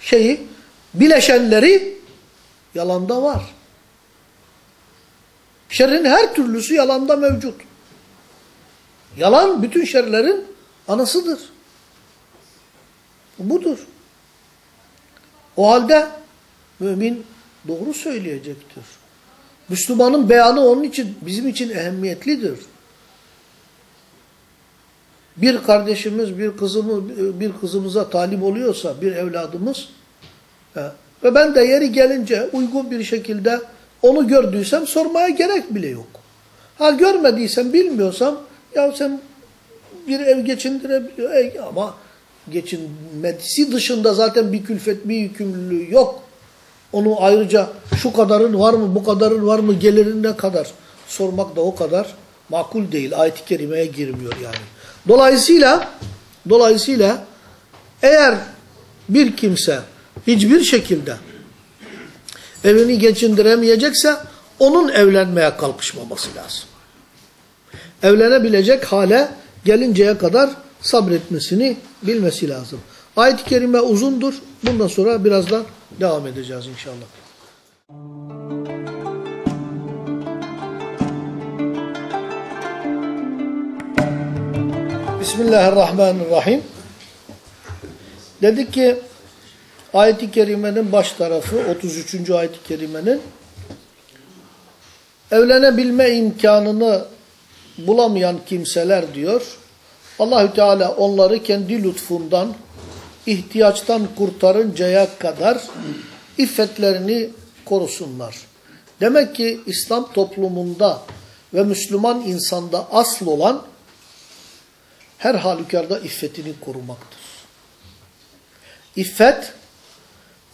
S1: şeyi, bileşenleri yalanda var. Şerrin her türlüsü yalanda mevcut. Yalan bütün şerlerin anasıdır. Budur. O halde mümin doğru söyleyecektir. Müslümanın beyanı onun için bizim için ehemmiyetlidir. Bir kardeşimiz, bir kızımız, bir kızımıza talip oluyorsa, bir evladımız ve ben de yeri gelince uygun bir şekilde onu gördüysem sormaya gerek bile yok. Ha görmediysem, bilmiyorsam ya sen bir ev geçindirebiliyor ama geçinmesi dışında zaten bir külfet, bir yükümlülüğü yok. Onu ayrıca şu kadarın var mı, bu kadarın var mı, gelirin ne kadar sormak da o kadar makul değil. Ayet-i kerimeye girmiyor yani. Dolayısıyla dolayısıyla eğer bir kimse hiçbir şekilde evini geçindiremeyecekse onun evlenmeye kalkışmaması lazım. Evlenebilecek hale gelinceye kadar sabretmesini bilmesi lazım. Ayet-i kerime uzundur. Bundan sonra birazdan devam edeceğiz inşallah. Bismillahirrahmanirrahim. Dedik ki ayet-i kerimenin baş tarafı 33. ayet-i kerimenin evlenebilme imkanını bulamayan kimseler diyor. Allahü Teala onları kendi lütfundan ihtiyaçtan kurtarıncaya kadar iffetlerini korusunlar. Demek ki İslam toplumunda ve Müslüman insanda asıl olan her halükarda iffetini korumaktır. İffet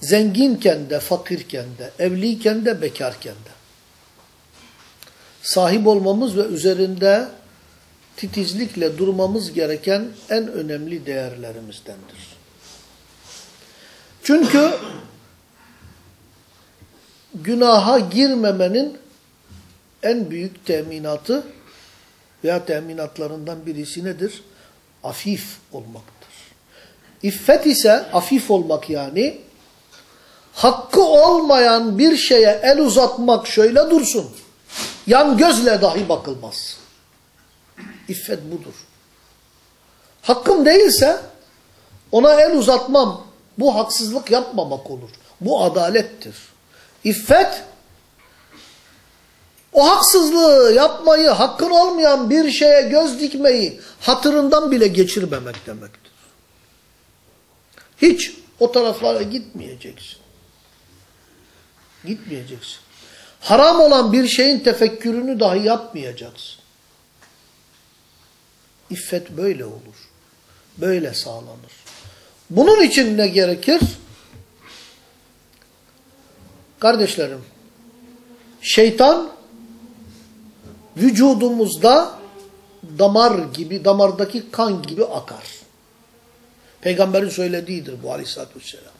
S1: zenginken de, fakirken de, evliyken de, bekarken de sahip olmamız ve üzerinde titizlikle durmamız gereken en önemli değerlerimizdendir. Çünkü günaha girmemenin en büyük teminatı veya teminatlarından birisi nedir? Afif olmaktır. İffet ise afif olmak yani hakkı olmayan bir şeye el uzatmak şöyle dursun yan gözle dahi bakılmaz. İffet budur. Hakkım değilse ona el uzatmam. Bu haksızlık yapmamak olur. Bu adalettir. İffet o haksızlığı yapmayı, hakkın olmayan bir şeye göz dikmeyi hatırından bile geçirmemek demektir. Hiç o taraflara gitmeyeceksin. Gitmeyeceksin. Haram olan bir şeyin tefekkürünü dahi yapmayacaksın. İffet böyle olur. Böyle sağlanır. Bunun için ne gerekir? Kardeşlerim, şeytan vücudumuzda damar gibi, damardaki kan gibi akar. Peygamberin söylediğidir bu aleyhissalatü vesselam.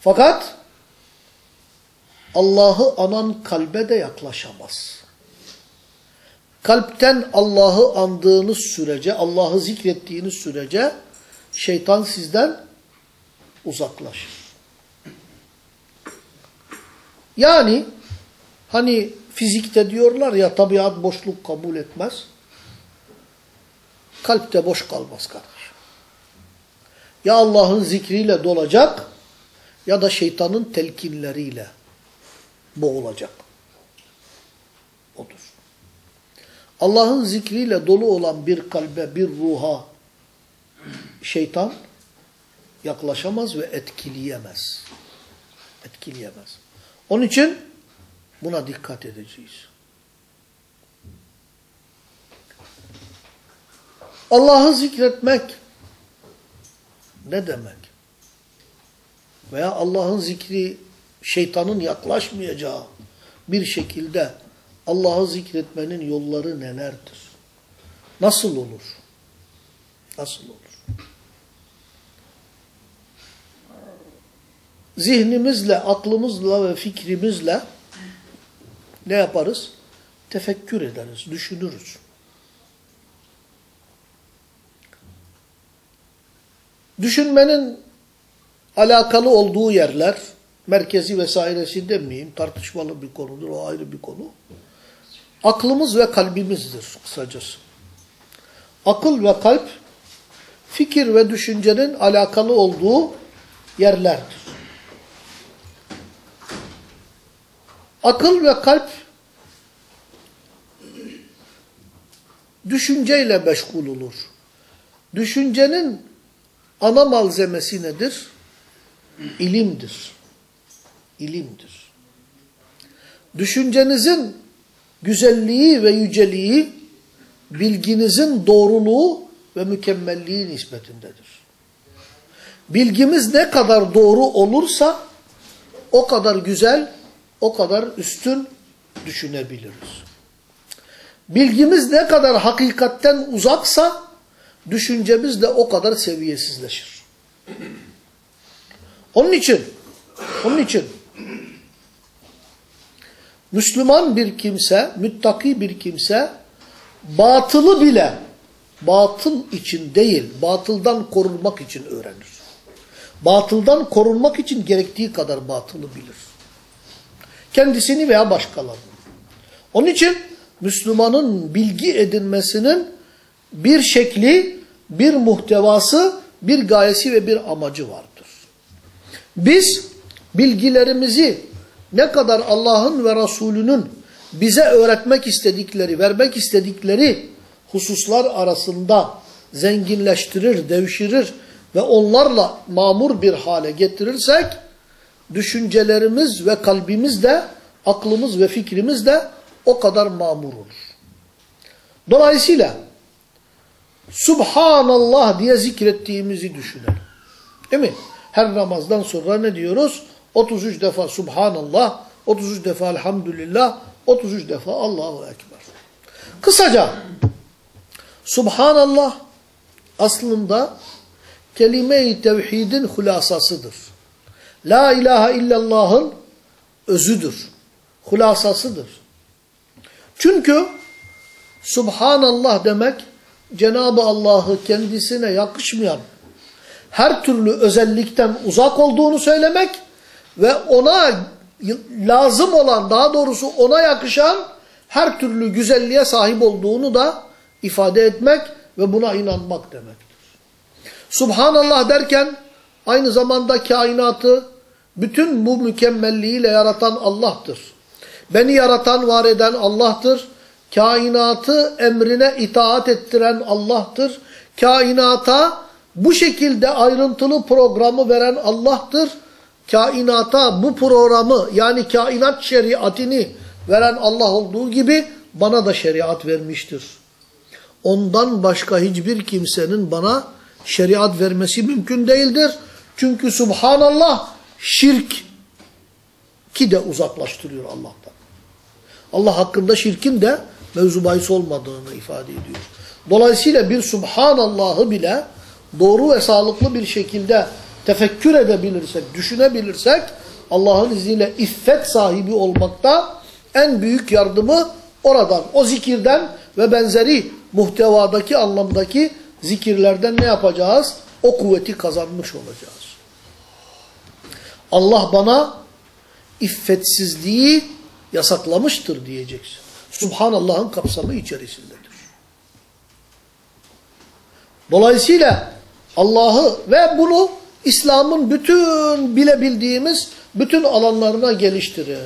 S1: Fakat Allah'ı anan kalbe de yaklaşamaz. Kalpten Allah'ı andığınız sürece, Allah'ı zikrettiğiniz sürece şeytan sizden uzaklaşır. Yani hani fizikte diyorlar ya tabiat boşluk kabul etmez. Kalpte boş kalmaz kardeş. Ya Allah'ın zikriyle dolacak ya da şeytanın telkinleriyle boğulacak. Odur. Allah'ın zikriyle dolu olan bir kalbe, bir ruha şeytan yaklaşamaz ve etkileyemez. Etkileyemez. Onun için buna dikkat edeceğiz. Allah'ı zikretmek ne demek? Veya Allah'ın zikri şeytanın yaklaşmayacağı bir şekilde Allah'ı zikretmenin yolları nelerdir? Nasıl olur? Nasıl olur? Zihnimizle, aklımızla ve fikrimizle ne yaparız? Tefekkür ederiz, düşünürüz. Düşünmenin alakalı olduğu yerler, merkezi vesairesi demeyeyim, tartışmalı bir konudur, o ayrı bir konu. Aklımız ve kalbimizdir kısacası. Akıl ve kalp, fikir ve düşüncenin alakalı olduğu yerlerdir. Akıl ve kalp düşünceyle meşgul olur. Düşüncenin ana malzemesi nedir? İlimdir. İlimdir. Düşüncenizin güzelliği ve yüceliği bilginizin doğruluğu ve mükemmelliği nispetindedir. Bilgimiz ne kadar doğru olursa o kadar güzel, o kadar üstün düşünebiliriz. Bilgimiz ne kadar hakikatten uzaksa düşüncemiz de o kadar seviyesizleşir. Onun için onun için Müslüman bir kimse, müttaki bir kimse batılı bile batıl için değil, batıldan korunmak için öğrenir. Batıldan korunmak için gerektiği kadar batılı bilir. Kendisini veya başkalarını. Onun için Müslümanın bilgi edinmesinin bir şekli, bir muhtevası, bir gayesi ve bir amacı vardır. Biz bilgilerimizi ne kadar Allah'ın ve Resulünün bize öğretmek istedikleri, vermek istedikleri hususlar arasında zenginleştirir, devşirir ve onlarla mamur bir hale getirirsek, düşüncelerimiz ve kalbimiz de, aklımız ve fikrimiz de o kadar mamur olur. Dolayısıyla Subhanallah diye zikrettiğimizi düşünelim. Değil mi? Her namazdan sonra ne diyoruz? 33 defa Subhanallah, 33 defa Elhamdülillah, 33 defa Allahu Ekber. Kısaca Subhanallah aslında kelime-i tevhidin hulasasıdır. La ilahe illallah'ın özüdür. Hulasasıdır. Çünkü Subhanallah demek Cenab-ı Allah'ı kendisine yakışmayan her türlü özellikten uzak olduğunu söylemek ve ona lazım olan daha doğrusu ona yakışan her türlü güzelliğe sahip olduğunu da ifade etmek ve buna inanmak demektir. Subhanallah derken aynı zamanda kainatı bütün bu mükemmelliğiyle yaratan Allah'tır. Beni yaratan, var eden Allah'tır. Kainatı emrine itaat ettiren Allah'tır. Kainata bu şekilde ayrıntılı programı veren Allah'tır. Kainata bu programı yani kainat şeriatini veren Allah olduğu gibi bana da şeriat vermiştir. Ondan başka hiçbir kimsenin bana şeriat vermesi mümkün değildir. Çünkü subhanallah şirk ki de uzaklaştırıyor Allah'tan. Allah hakkında şirkin de mevzu olmadığını ifade ediyor. Dolayısıyla bir subhanallahı bile doğru ve sağlıklı bir şekilde tefekkür edebilirsek, düşünebilirsek Allah'ın izniyle iffet sahibi olmakta en büyük yardımı oradan, o zikirden ve benzeri muhtevadaki anlamdaki zikirlerden ne yapacağız? O kuvveti kazanmış olacağız. Allah bana iffetsizliği yasaklamıştır diyeceksin. Subhanallah'ın kapsamı içerisindedir. Dolayısıyla Allah'ı ve bunu İslam'ın bütün bilebildiğimiz bütün alanlarına geliştirin.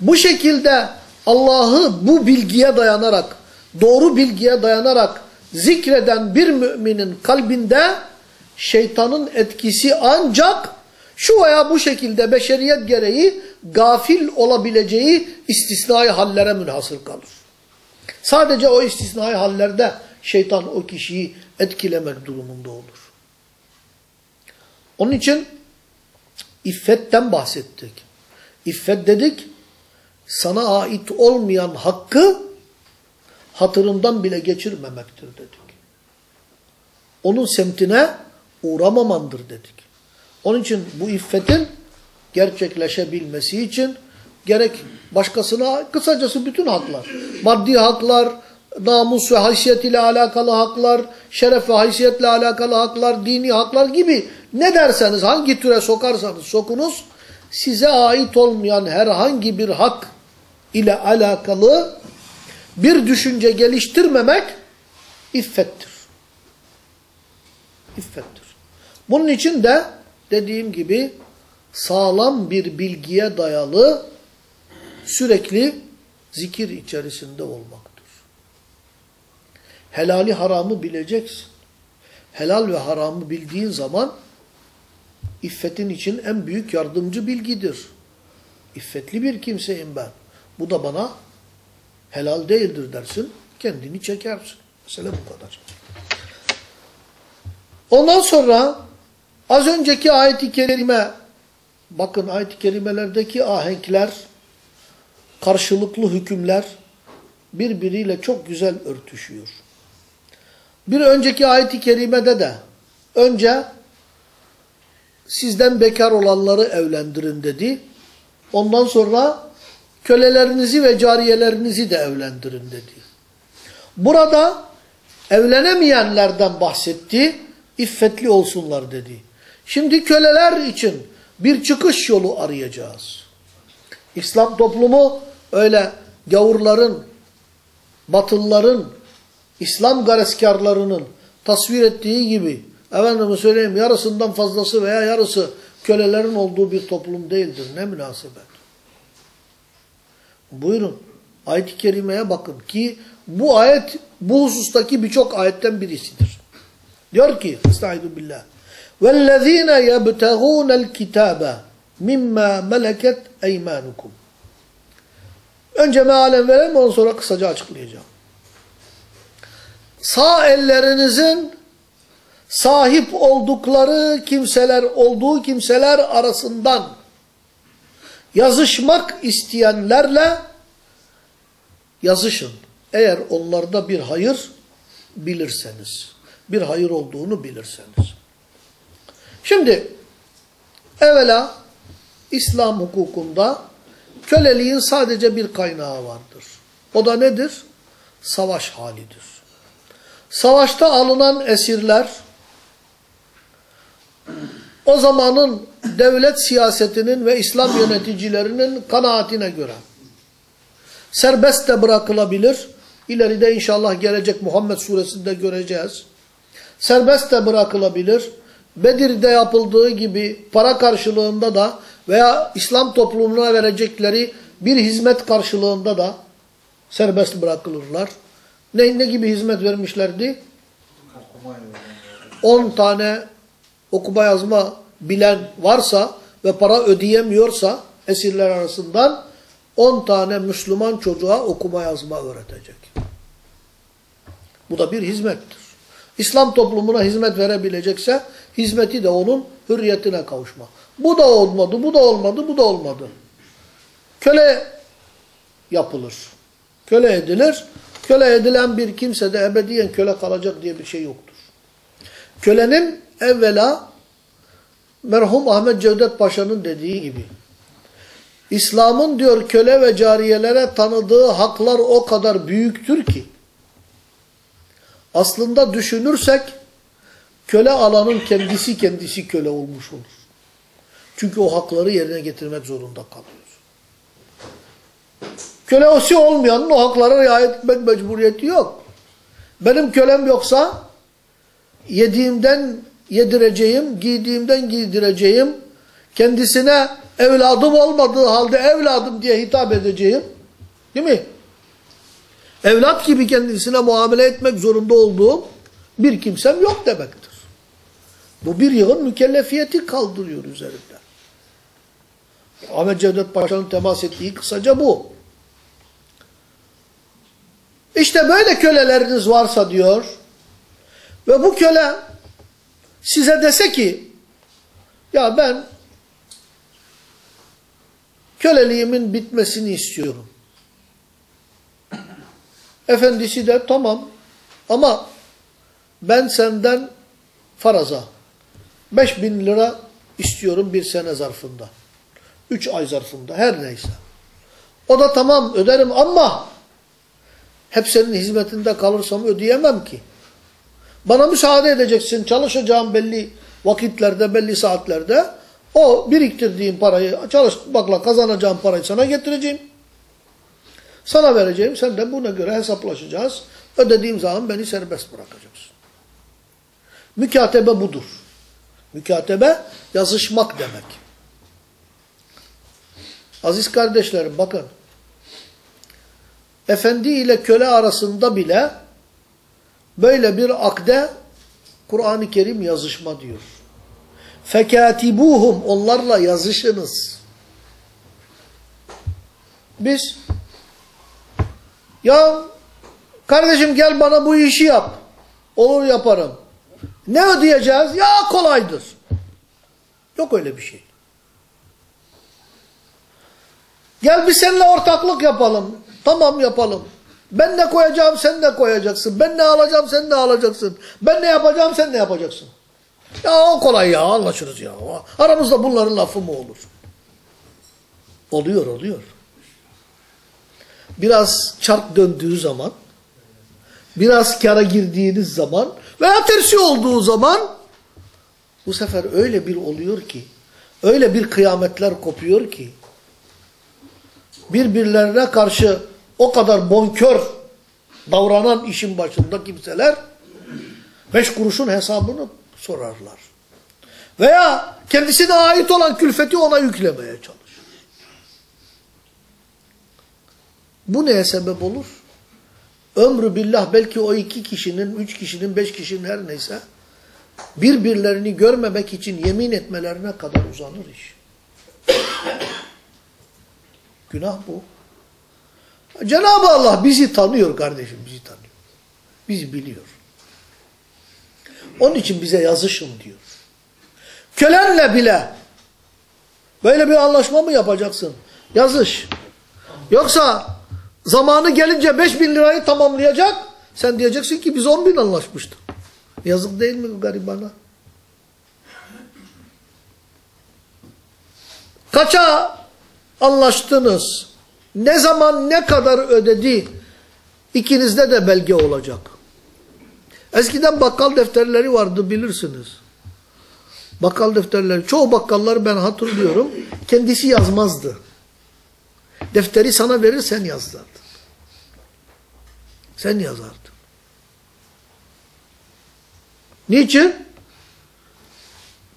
S1: Bu şekilde Allah'ı bu bilgiye dayanarak, doğru bilgiye dayanarak zikreden bir müminin kalbinde şeytanın etkisi ancak şu veya bu şekilde beşeriyet gereği gafil olabileceği istisnai hallere münhasır kalır. Sadece o istisnai hallerde şeytan o kişiyi etkilemek durumunda olur. Onun için iffetten bahsettik. İffet dedik, sana ait olmayan hakkı hatırından bile geçirmemektir dedik. Onun semtine uğramamandır dedik. Onun için bu iffetin gerçekleşebilmesi için gerek başkasına kısacası bütün haklar, maddi haklar, namus ve haysiyet ile alakalı haklar, şeref ve haysiyetle alakalı haklar, dini haklar gibi ne derseniz hangi türe sokarsanız sokunuz size ait olmayan herhangi bir hak ile alakalı bir düşünce geliştirmemek iffettir. İffettir. Bunun için de dediğim gibi sağlam bir bilgiye dayalı sürekli zikir içerisinde olmaktır. Helali haramı bileceksin. Helal ve haramı bildiğin zaman iffetin için en büyük yardımcı bilgidir. İffetli bir kimseyim ben. Bu da bana helal değildir dersin. Kendini çekersin. Mesela bu kadar. Ondan sonra az önceki ayet-i kerime bakın ayet-i kerimelerdeki ahenkler karşılıklı hükümler birbiriyle çok güzel örtüşüyor. Bir önceki ayet-i kerimede de önce sizden bekar olanları evlendirin dedi. Ondan sonra kölelerinizi ve cariyelerinizi de evlendirin dedi. Burada evlenemeyenlerden bahsetti, iffetli olsunlar dedi. Şimdi köleler için bir çıkış yolu arayacağız. İslam toplumu öyle gavurların, batılıların, İslam gareskarlarının tasvir ettiği gibi efendime söyleyeyim yarısından fazlası veya yarısı kölelerin olduğu bir toplum değildir. Ne münasebet. Buyurun. Ayet-i kerimeye bakın ki bu ayet bu husustaki birçok ayetten birisidir. Diyor ki Estaizu billah وَالَّذ۪ينَ يَبْتَغُونَ الْكِتَابَ مِمَّا مَلَكَتْ اَيْمَانُكُمْ Önce mealen verelim ondan sonra kısaca açıklayacağım. Sağ ellerinizin sahip oldukları kimseler olduğu kimseler arasından yazışmak isteyenlerle yazışın. Eğer onlarda bir hayır bilirseniz. Bir hayır olduğunu bilirseniz. Şimdi evvela İslam hukukunda köleliğin sadece bir kaynağı vardır. O da nedir? Savaş halidir. Savaşta alınan esirler o zamanın devlet siyasetinin ve İslam yöneticilerinin kanaatine göre serbest de bırakılabilir. İleride inşallah gelecek Muhammed suresinde göreceğiz. Serbest de bırakılabilir. Bedir'de yapıldığı gibi para karşılığında da veya İslam toplumuna verecekleri bir hizmet karşılığında da serbest bırakılırlar. Ne, ne gibi hizmet vermişlerdi? 10 tane okuma yazma bilen varsa ve para ödeyemiyorsa esirler arasından 10 tane Müslüman çocuğa okuma yazma öğretecek. Bu da bir hizmettir. İslam toplumuna hizmet verebilecekse hizmeti de onun hürriyetine kavuşma. Bu da olmadı, bu da olmadı, bu da olmadı. Köle yapılır. Köle edilir. Köle edilen bir kimse de ebediyen köle kalacak diye bir şey yoktur. Kölenin evvela merhum Ahmet Cevdet Paşa'nın dediği gibi İslam'ın diyor köle ve cariyelere tanıdığı haklar o kadar büyüktür ki aslında düşünürsek köle alanın kendisi kendisi köle olmuş olur. Çünkü o hakları yerine getirmek zorunda kalıyor. Kölesi olmayanın o haklara riayet etmek mecburiyeti yok. Benim kölem yoksa yediğimden yedireceğim, giydiğimden giydireceğim, kendisine evladım olmadığı halde evladım diye hitap edeceğim. Değil mi? Evlat gibi kendisine muamele etmek zorunda olduğum bir kimsem yok demektir. Bu bir yığın mükellefiyeti kaldırıyor üzerinden. Ahmet Cevdet Paşa'nın temas ettiği kısaca bu. İşte böyle köleleriniz varsa diyor ve bu köle size dese ki ya ben köleliğimin bitmesini istiyorum. Efendisi de tamam ama ben senden faraza 5000 lira istiyorum bir sene zarfında. 3 ay zarfında her neyse. O da tamam öderim ama hep senin hizmetinde kalırsam ödeyemem ki. Bana müsaade edeceksin çalışacağım belli vakitlerde belli saatlerde o biriktirdiğim parayı çalışmakla kazanacağım parayı sana getireceğim. Sana vereceğim. Sen de buna göre hesaplaşacağız. Ödediğim zaman beni serbest bırakacaksın. Mükatebe budur. Mükatebe yazışmak demek. Aziz kardeşlerim bakın. Efendi ile köle arasında bile böyle bir akde Kur'an-ı Kerim yazışma diyor. Fekatibuhum onlarla yazışınız. Biz ya kardeşim gel bana bu işi yap. Olur yaparım. Ne ödeyeceğiz? Ya kolaydır. Yok öyle bir şey. Gel bir seninle ortaklık yapalım. Tamam yapalım. Ben ne koyacağım sen ne koyacaksın. Ben ne alacağım sen ne alacaksın. Ben ne yapacağım sen ne yapacaksın. Ya o kolay ya anlaşırız ya. Aramızda bunların lafı mı olur? Oluyor oluyor biraz çark döndüğü zaman, biraz kara girdiğiniz zaman veya tersi olduğu zaman bu sefer öyle bir oluyor ki, öyle bir kıyametler kopuyor ki, birbirlerine karşı o kadar bonkör davranan işin başında kimseler, beş kuruşun hesabını sorarlar. Veya kendisine ait olan külfeti ona yüklemeye çalışır. Bu neye sebep olur? Ömrü billah belki o iki kişinin, üç kişinin, beş kişinin her neyse birbirlerini görmemek için yemin etmelerine kadar uzanır iş. Günah bu. Cenab-ı Allah bizi tanıyor kardeşim, bizi tanıyor. Bizi biliyor. Onun için bize yazışın diyor. Kölenle bile böyle bir anlaşma mı yapacaksın? Yazış. Yoksa Zamanı gelince 5 bin lirayı tamamlayacak. Sen diyeceksin ki biz 10 bin anlaşmıştık. Yazık değil mi garibana? Kaça anlaştınız? Ne zaman ne kadar ödedi? İkinizde de belge olacak. Eskiden bakkal defterleri vardı bilirsiniz. Bakkal defterleri, çoğu bakkalları ben hatırlıyorum. Kendisi yazmazdı. Defteri sana verir sen yazdırdın. Sen yazardın. Niçin?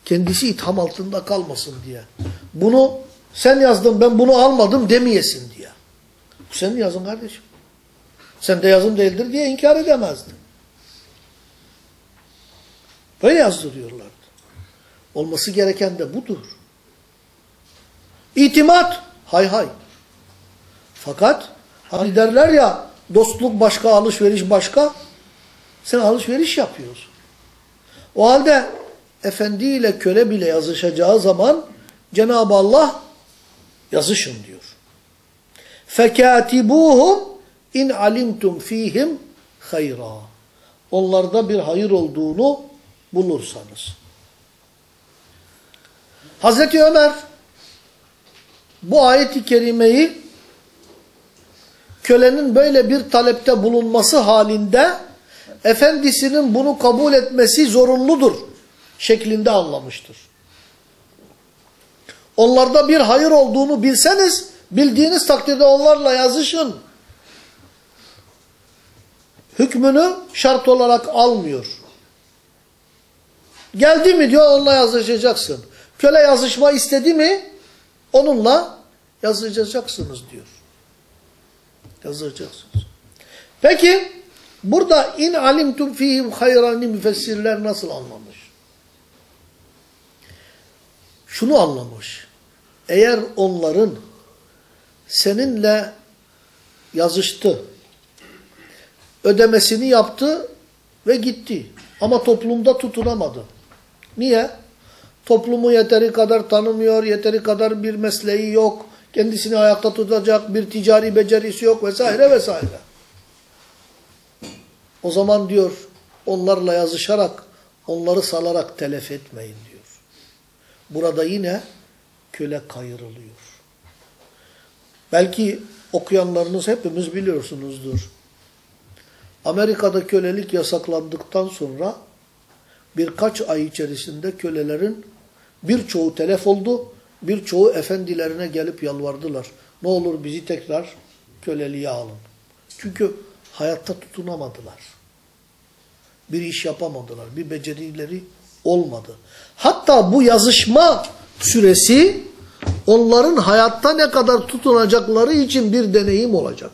S1: Kendisi itham altında kalmasın diye. Bunu sen yazdın ben bunu almadım demeyesin diye. Bu senin yazın kardeşim. Sen de yazım değildir diye inkar edemezdin. Böyle yazdırıyorlardı. Olması gereken de budur. İtimat. Hay hay. Fakat hani derler ya dostluk başka, alışveriş başka. Sen alışveriş yapıyorsun. O halde efendi ile köle bile yazışacağı zaman Cenab-ı Allah Yazışın diyor. Fekatibuhum in alimtum fihim hayra. Onlarda bir hayır olduğunu bulursanız. Hazreti Ömer bu ayet-i kerimeyi kölenin böyle bir talepte bulunması halinde efendisinin bunu kabul etmesi zorunludur şeklinde anlamıştır. Onlarda bir hayır olduğunu bilseniz bildiğiniz takdirde onlarla yazışın. Hükmünü şart olarak almıyor. Geldi mi diyor onunla yazışacaksın. Köle yazışma istedi mi onunla yazışacaksınız diyor. Yazacaksınız. Peki burada in alimtum fihim hayrani müfessirler nasıl anlamış? Şunu anlamış. Eğer onların seninle yazıştı, ödemesini yaptı ve gitti. Ama toplumda tutunamadı. Niye? Toplumu yeteri kadar tanımıyor, yeteri kadar bir mesleği yok, kendisini ayakta tutacak bir ticari becerisi yok vesaire vesaire. O zaman diyor onlarla yazışarak, onları salarak telef etmeyin diyor. Burada yine köle kayırılıyor. Belki okuyanlarınız hepimiz biliyorsunuzdur. Amerika'da kölelik yasaklandıktan sonra birkaç ay içerisinde kölelerin birçoğu telef oldu, birçoğu efendilerine gelip yalvardılar. Ne olur bizi tekrar köleliğe alın. Çünkü hayatta tutunamadılar. Bir iş yapamadılar, bir becerileri olmadı. Hatta bu yazışma süresi onların hayatta ne kadar tutunacakları için bir deneyim olacak.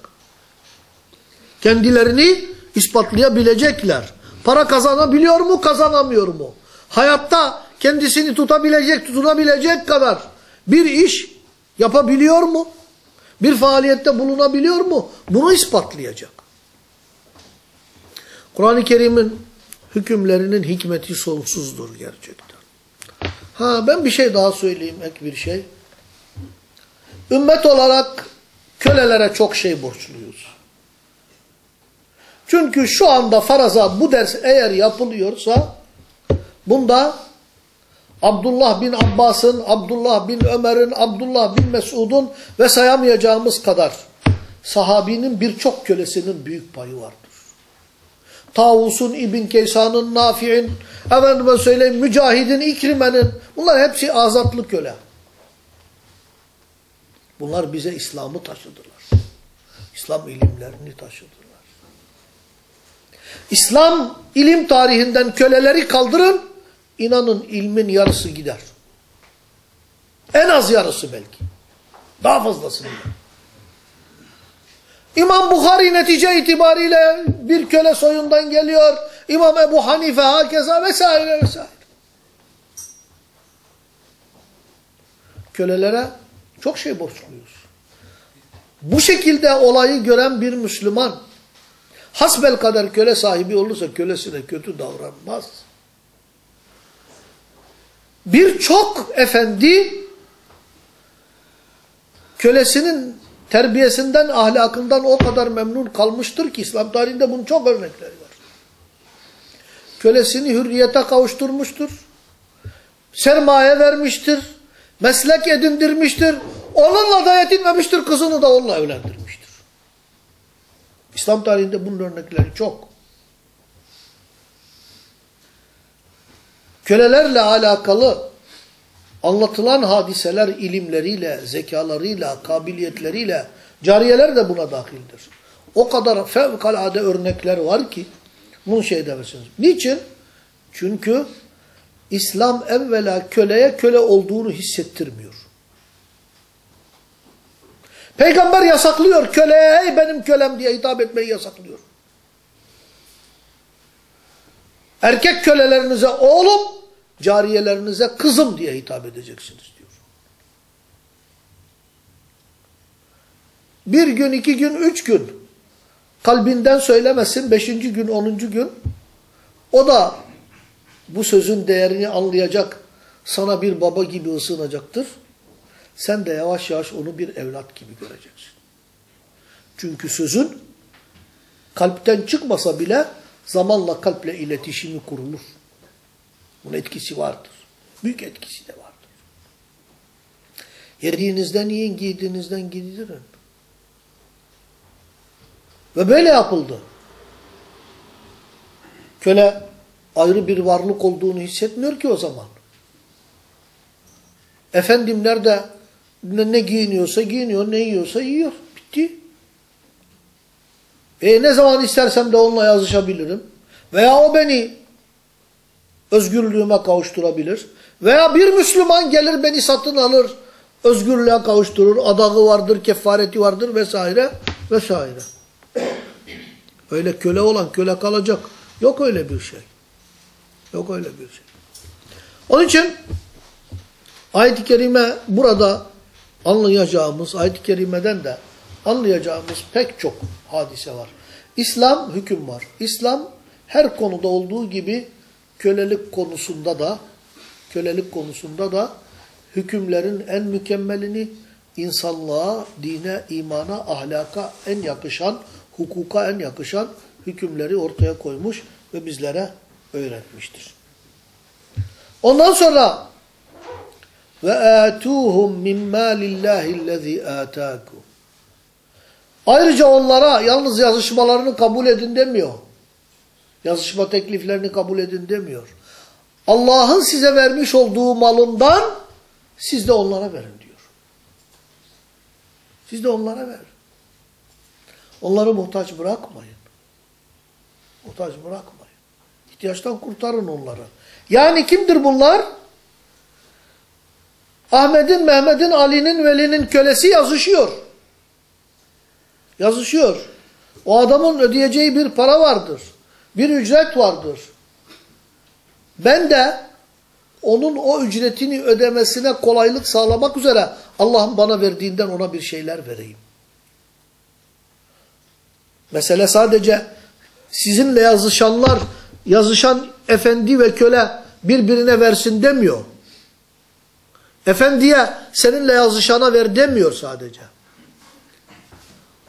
S1: Kendilerini ispatlayabilecekler. Para kazanabiliyor mu, kazanamıyor mu? Hayatta kendisini tutabilecek, tutunabilecek kadar bir iş yapabiliyor mu? Bir faaliyette bulunabiliyor mu? Bunu ispatlayacak. Kur'an-ı Kerim'in hükümlerinin hikmeti sonsuzdur gerçekten. Ha ben bir şey daha söyleyeyim, ek bir şey. Ümmet olarak kölelere çok şey borçluyuz. Çünkü şu anda faraza bu ders eğer yapılıyorsa bunda Abdullah bin Abbas'ın, Abdullah bin Ömer'in, Abdullah bin Mesud'un ve sayamayacağımız kadar sahabinin birçok kölesinin büyük payı vardır. Tavus'un, İbn Keysan'ın, Nafi'in, efendime söyleyeyim Mücahid'in, İkrime'nin bunlar hepsi azatlı köle. Bunlar bize İslam'ı taşıdılar. İslam ilimlerini taşıdılar. İslam ilim tarihinden köleleri kaldırın, inanın ilmin yarısı gider. En az yarısı belki. Daha fazlasını. İmam Bukhari netice itibariyle bir köle soyundan geliyor. İmam Ebu Hanife hakeza vesaire vesaire. Kölelere çok şey borçluyuz. Bu şekilde olayı gören bir Müslüman hasbel kadar köle sahibi olursa kölesine kötü davranmaz. Birçok efendi kölesinin terbiyesinden, ahlakından o kadar memnun kalmıştır ki İslam tarihinde bunun çok örnekleri var. Kölesini hürriyete kavuşturmuştur. Sermaye vermiştir. Meslek edindirmiştir. Onunla da yetinmemiştir. Kızını da onunla evlendirmiştir. İslam tarihinde bunun örnekleri çok. kölelerle alakalı anlatılan hadiseler ilimleriyle, zekalarıyla, kabiliyetleriyle cariyeler de buna dahildir. O kadar fevkalade örnekler var ki bunu şey demesiniz. Niçin? Çünkü İslam evvela köleye köle olduğunu hissettirmiyor. Peygamber yasaklıyor köleye ey benim kölem diye hitap etmeyi yasaklıyor. Erkek kölelerinize oğlum, cariyelerinize kızım diye hitap edeceksiniz diyor. Bir gün, iki gün, üç gün kalbinden söylemesin, beşinci gün, onuncu gün o da bu sözün değerini anlayacak, sana bir baba gibi ısınacaktır. Sen de yavaş yavaş onu bir evlat gibi göreceksin. Çünkü sözün kalpten çıkmasa bile zamanla kalple iletişimi kurulur. Bunun etkisi vardır. Büyük etkisi de vardır. Yediğinizden yiyin, giydiğinizden giydirin. Ve böyle yapıldı. Köle ayrı bir varlık olduğunu hissetmiyor ki o zaman. Efendim nerede ne, ne giyiniyorsa giyiniyor, ne yiyorsa yiyor. Bitti. E ne zaman istersem de onunla yazışabilirim. Veya o beni özgürlüğüme kavuşturabilir. Veya bir Müslüman gelir beni satın alır, özgürlüğe kavuşturur. Adağı vardır, kefareti vardır vesaire vesaire. Öyle köle olan köle kalacak. Yok öyle bir şey. Yok öyle bir şey. Onun için ayet-i kerime burada anlayacağımız, ayet-i kerimeden de anlayacağımız pek çok hadise var. İslam hüküm var. İslam her konuda olduğu gibi kölelik konusunda da kölelik konusunda da hükümlerin en mükemmelini insanlığa, dine, imana, ahlaka en yakışan, hukuka en yakışan hükümleri ortaya koymuş ve bizlere öğretmiştir. Ondan sonra ve atuhum min malillahi'llezî atâkum. Ayrıca onlara yalnız yazışmalarını kabul edin demiyor. Yazışma tekliflerini kabul edin demiyor. Allah'ın size vermiş olduğu malından siz de onlara verin diyor. Siz de onlara verin. Onları muhtaç bırakmayın. Muhtaç bırakmayın. İhtiyaçtan kurtarın onları. Yani kimdir bunlar? Ahmet'in, Mehmet'in, Ali'nin, Veli'nin kölesi yazışıyor. Yazışıyor. O adamın ödeyeceği bir para vardır. Bir ücret vardır. Ben de onun o ücretini ödemesine kolaylık sağlamak üzere Allah'ın bana verdiğinden ona bir şeyler vereyim. Mesele sadece sizinle yazışanlar, yazışan efendi ve köle birbirine versin demiyor. Efendiye seninle yazışana ver demiyor sadece.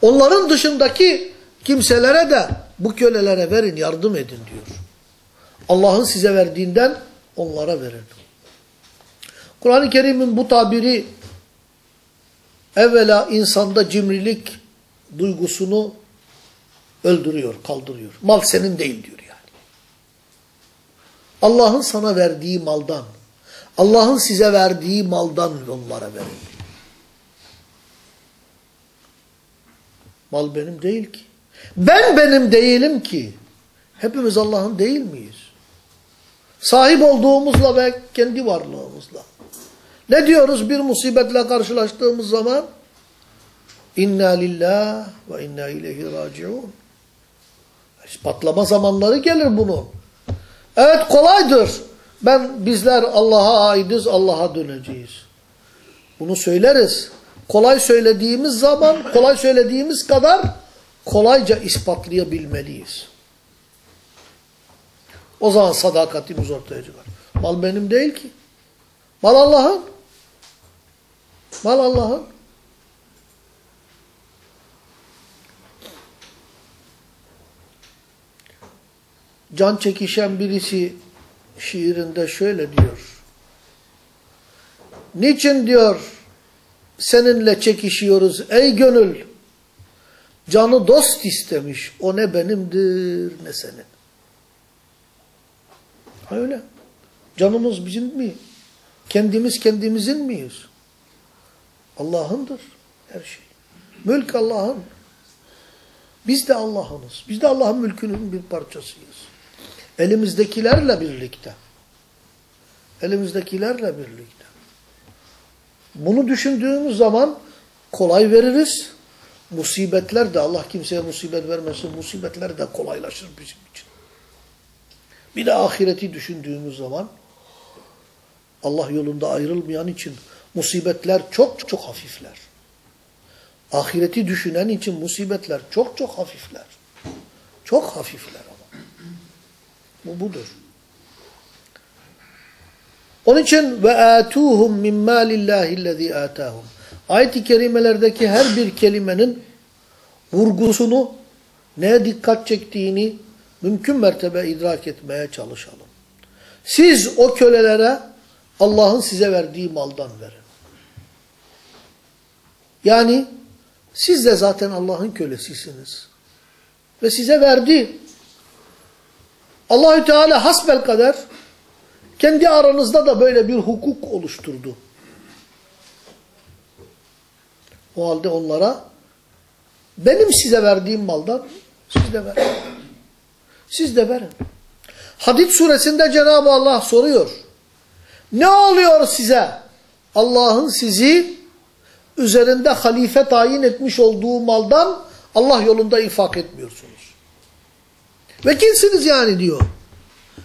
S1: Onların dışındaki kimselere de bu kölelere verin, yardım edin diyor. Allah'ın size verdiğinden onlara verin. Kur'an-ı Kerim'in bu tabiri evvela insanda cimrilik duygusunu öldürüyor, kaldırıyor. Mal senin değil diyor. Allah'ın sana verdiği maldan, Allah'ın size verdiği maldan onlara verin. Mal benim değil ki. Ben benim değilim ki. Hepimiz Allah'ın değil miyiz? Sahip olduğumuzla ve kendi varlığımızla. Ne diyoruz bir musibetle karşılaştığımız zaman? İnna lillah ve inna ileyhi raciun. Patlama zamanları gelir bunun. Evet kolaydır. Ben bizler Allah'a aidiz, Allah'a döneceğiz. Bunu söyleriz. Kolay söylediğimiz zaman, kolay söylediğimiz kadar kolayca ispatlayabilmeliyiz. O zaman sadakatimiz ortaya çıkar. Mal benim değil ki. Mal Allah'ın. Mal Allah'ın. Can çekişen birisi şiirinde şöyle diyor. Niçin diyor seninle çekişiyoruz ey gönül? Canı dost istemiş. O ne benimdir ne senin. Öyle. Canımız bizim mi? Kendimiz kendimizin miyiz? Allah'ındır her şey. Mülk Allah'ın. Biz de Allah'ınız. Biz de Allah'ın mülkünün bir parçasıyız. Elimizdekilerle birlikte. Elimizdekilerle birlikte. Bunu düşündüğümüz zaman kolay veririz. Musibetler de Allah kimseye musibet vermesin. Musibetler de kolaylaşır bizim için. Bir de ahireti düşündüğümüz zaman Allah yolunda ayrılmayan için musibetler çok çok hafifler. Ahireti düşünen için musibetler çok çok hafifler. Çok hafifler. Bu budur. Onun için ve atuhum min malillahi'llezî atahum. Ayet-i kerimelerdeki her bir kelimenin vurgusunu, neye dikkat çektiğini mümkün mertebe idrak etmeye çalışalım. Siz o kölelere Allah'ın size verdiği maldan verin. Yani siz de zaten Allah'ın kölesisiniz. Ve size verdi. Allahü Teala hasbel kader kendi aranızda da böyle bir hukuk oluşturdu. O halde onlara benim size verdiğim maldan siz de verin. Siz de verin. Hadid suresinde Cenab-ı Allah soruyor. Ne oluyor size? Allah'ın sizi üzerinde halife tayin etmiş olduğu maldan Allah yolunda infak etmiyorsunuz. Vekilsiniz yani diyor.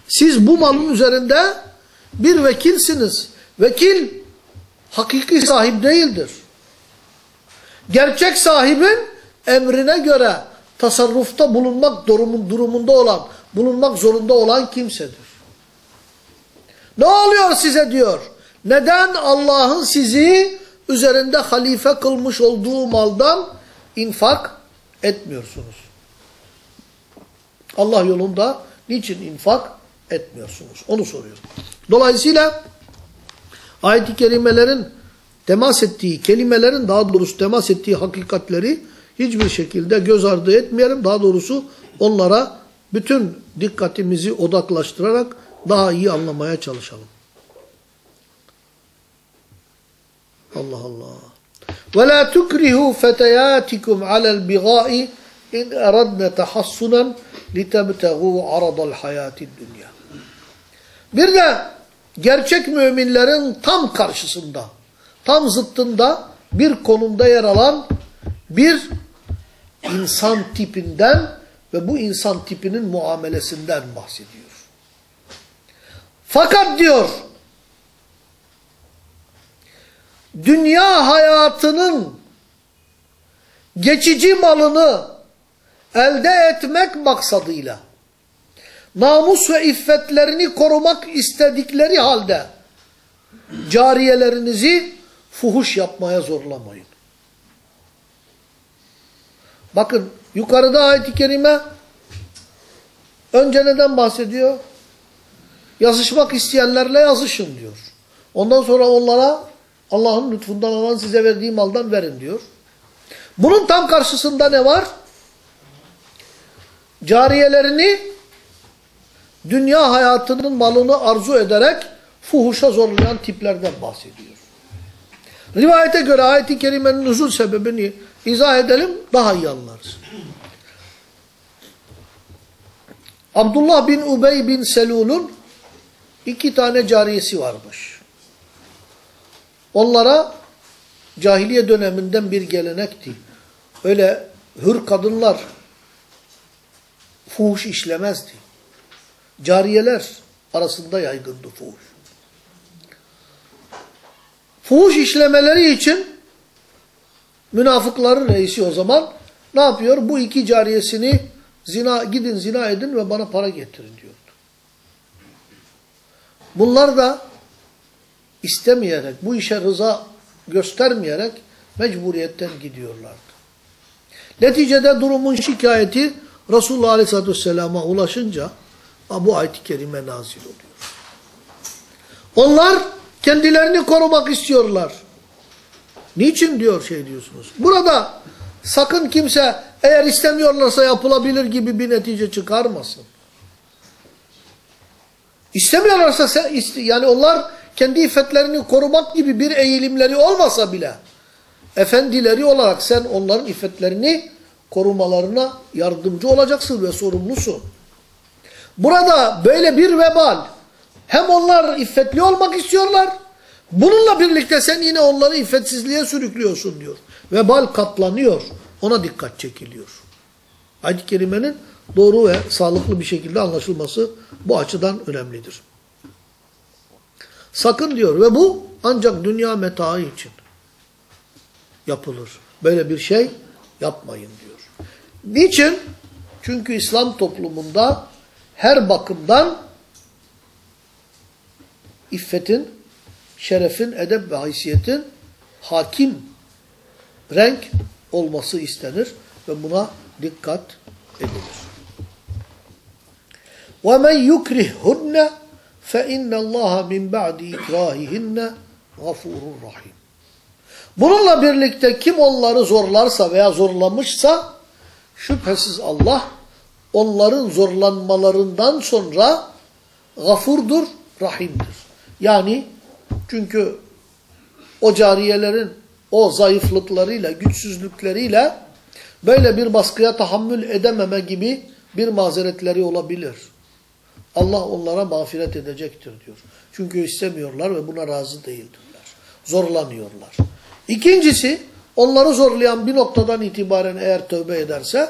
S1: Siz bu malın üzerinde bir vekilsiniz. Vekil hakiki sahip değildir. Gerçek sahibin emrine göre tasarrufta bulunmak durumunda olan, bulunmak zorunda olan kimsedir. Ne oluyor size diyor. Neden Allah'ın sizi üzerinde halife kılmış olduğu maldan infak etmiyorsunuz? Allah yolunda niçin infak etmiyorsunuz? Onu soruyor. Dolayısıyla ayet-i kerimelerin temas ettiği, kelimelerin daha doğrusu temas ettiği hakikatleri hiçbir şekilde göz ardı etmeyelim. Daha doğrusu onlara bütün dikkatimizi odaklaştırarak daha iyi anlamaya çalışalım. Allah Allah. وَلَا تُكْرِهُوا فَتَيَاتِكُمْ عَلَى الْبِغَاءِ İn eradne tahassunan litemtehu aradal hayatid dünya. Bir de gerçek müminlerin tam karşısında, tam zıttında bir konumda yer alan bir insan tipinden ve bu insan tipinin muamelesinden bahsediyor. Fakat diyor, dünya hayatının geçici malını elde etmek maksadıyla namus ve iffetlerini korumak istedikleri halde cariyelerinizi fuhuş yapmaya zorlamayın. Bakın yukarıda ayet-i kerime önce neden bahsediyor? Yazışmak isteyenlerle yazışın diyor. Ondan sonra onlara Allah'ın lütfundan olan size verdiği maldan verin diyor. Bunun tam karşısında ne var? Cariyelerini dünya hayatının malını arzu ederek fuhuşa zorlayan tiplerden bahsediyor. Rivayete göre ayet-i kerimenin nüzul sebebini izah edelim daha iyi anlarız. Abdullah bin Ubey bin Selul'un iki tane cariyesi varmış. Onlara cahiliye döneminden bir gelenekti. Öyle hür kadınlar fuhuş işlemezdi. Cariyeler arasında yaygındı fuhuş. Fuhuş işlemeleri için münafıkların reisi o zaman ne yapıyor? Bu iki cariyesini zina gidin zina edin ve bana para getirin diyordu. Bunlar da istemeyerek, bu işe rıza göstermeyerek mecburiyetten gidiyorlardı. Neticede durumun şikayeti Resulullah Aleyhisselatü Vesselam'a ulaşınca bu ayet-i kerime nazil oluyor. Onlar kendilerini korumak istiyorlar. Niçin diyor şey diyorsunuz. Burada sakın kimse eğer istemiyorlarsa yapılabilir gibi bir netice çıkarmasın. İstemiyorlarsa yani onlar kendi iffetlerini korumak gibi bir eğilimleri olmasa bile efendileri olarak sen onların iffetlerini korumalarına yardımcı olacaksın ve sorumlusun. Burada böyle bir vebal hem onlar iffetli olmak istiyorlar bununla birlikte sen yine onları iffetsizliğe sürüklüyorsun diyor. Vebal katlanıyor. Ona dikkat çekiliyor. Ayet-i Kerime'nin doğru ve sağlıklı bir şekilde anlaşılması bu açıdan önemlidir. Sakın diyor ve bu ancak dünya metaı için yapılır. Böyle bir şey yapmayın diyor. Niçin? Çünkü İslam toplumunda her bakımdan iffetin, şerefin, edep ve haysiyetin hakim renk olması istenir ve buna dikkat edilir. وَمَنْ يُكْرِهُنَّ فَاِنَّ اللّٰهَ مِنْ بَعْدِ اِكْرَاهِهِنَّ غَفُورٌ رَحِيمٌ Bununla birlikte kim onları zorlarsa veya zorlamışsa şüphesiz Allah onların zorlanmalarından sonra gafurdur, rahimdir. Yani çünkü o cariyelerin o zayıflıklarıyla, güçsüzlükleriyle böyle bir baskıya tahammül edememe gibi bir mazeretleri olabilir. Allah onlara mağfiret edecektir diyor. Çünkü istemiyorlar ve buna razı değildirler. Zorlanıyorlar. İkincisi, onları zorlayan bir noktadan itibaren eğer tövbe ederse,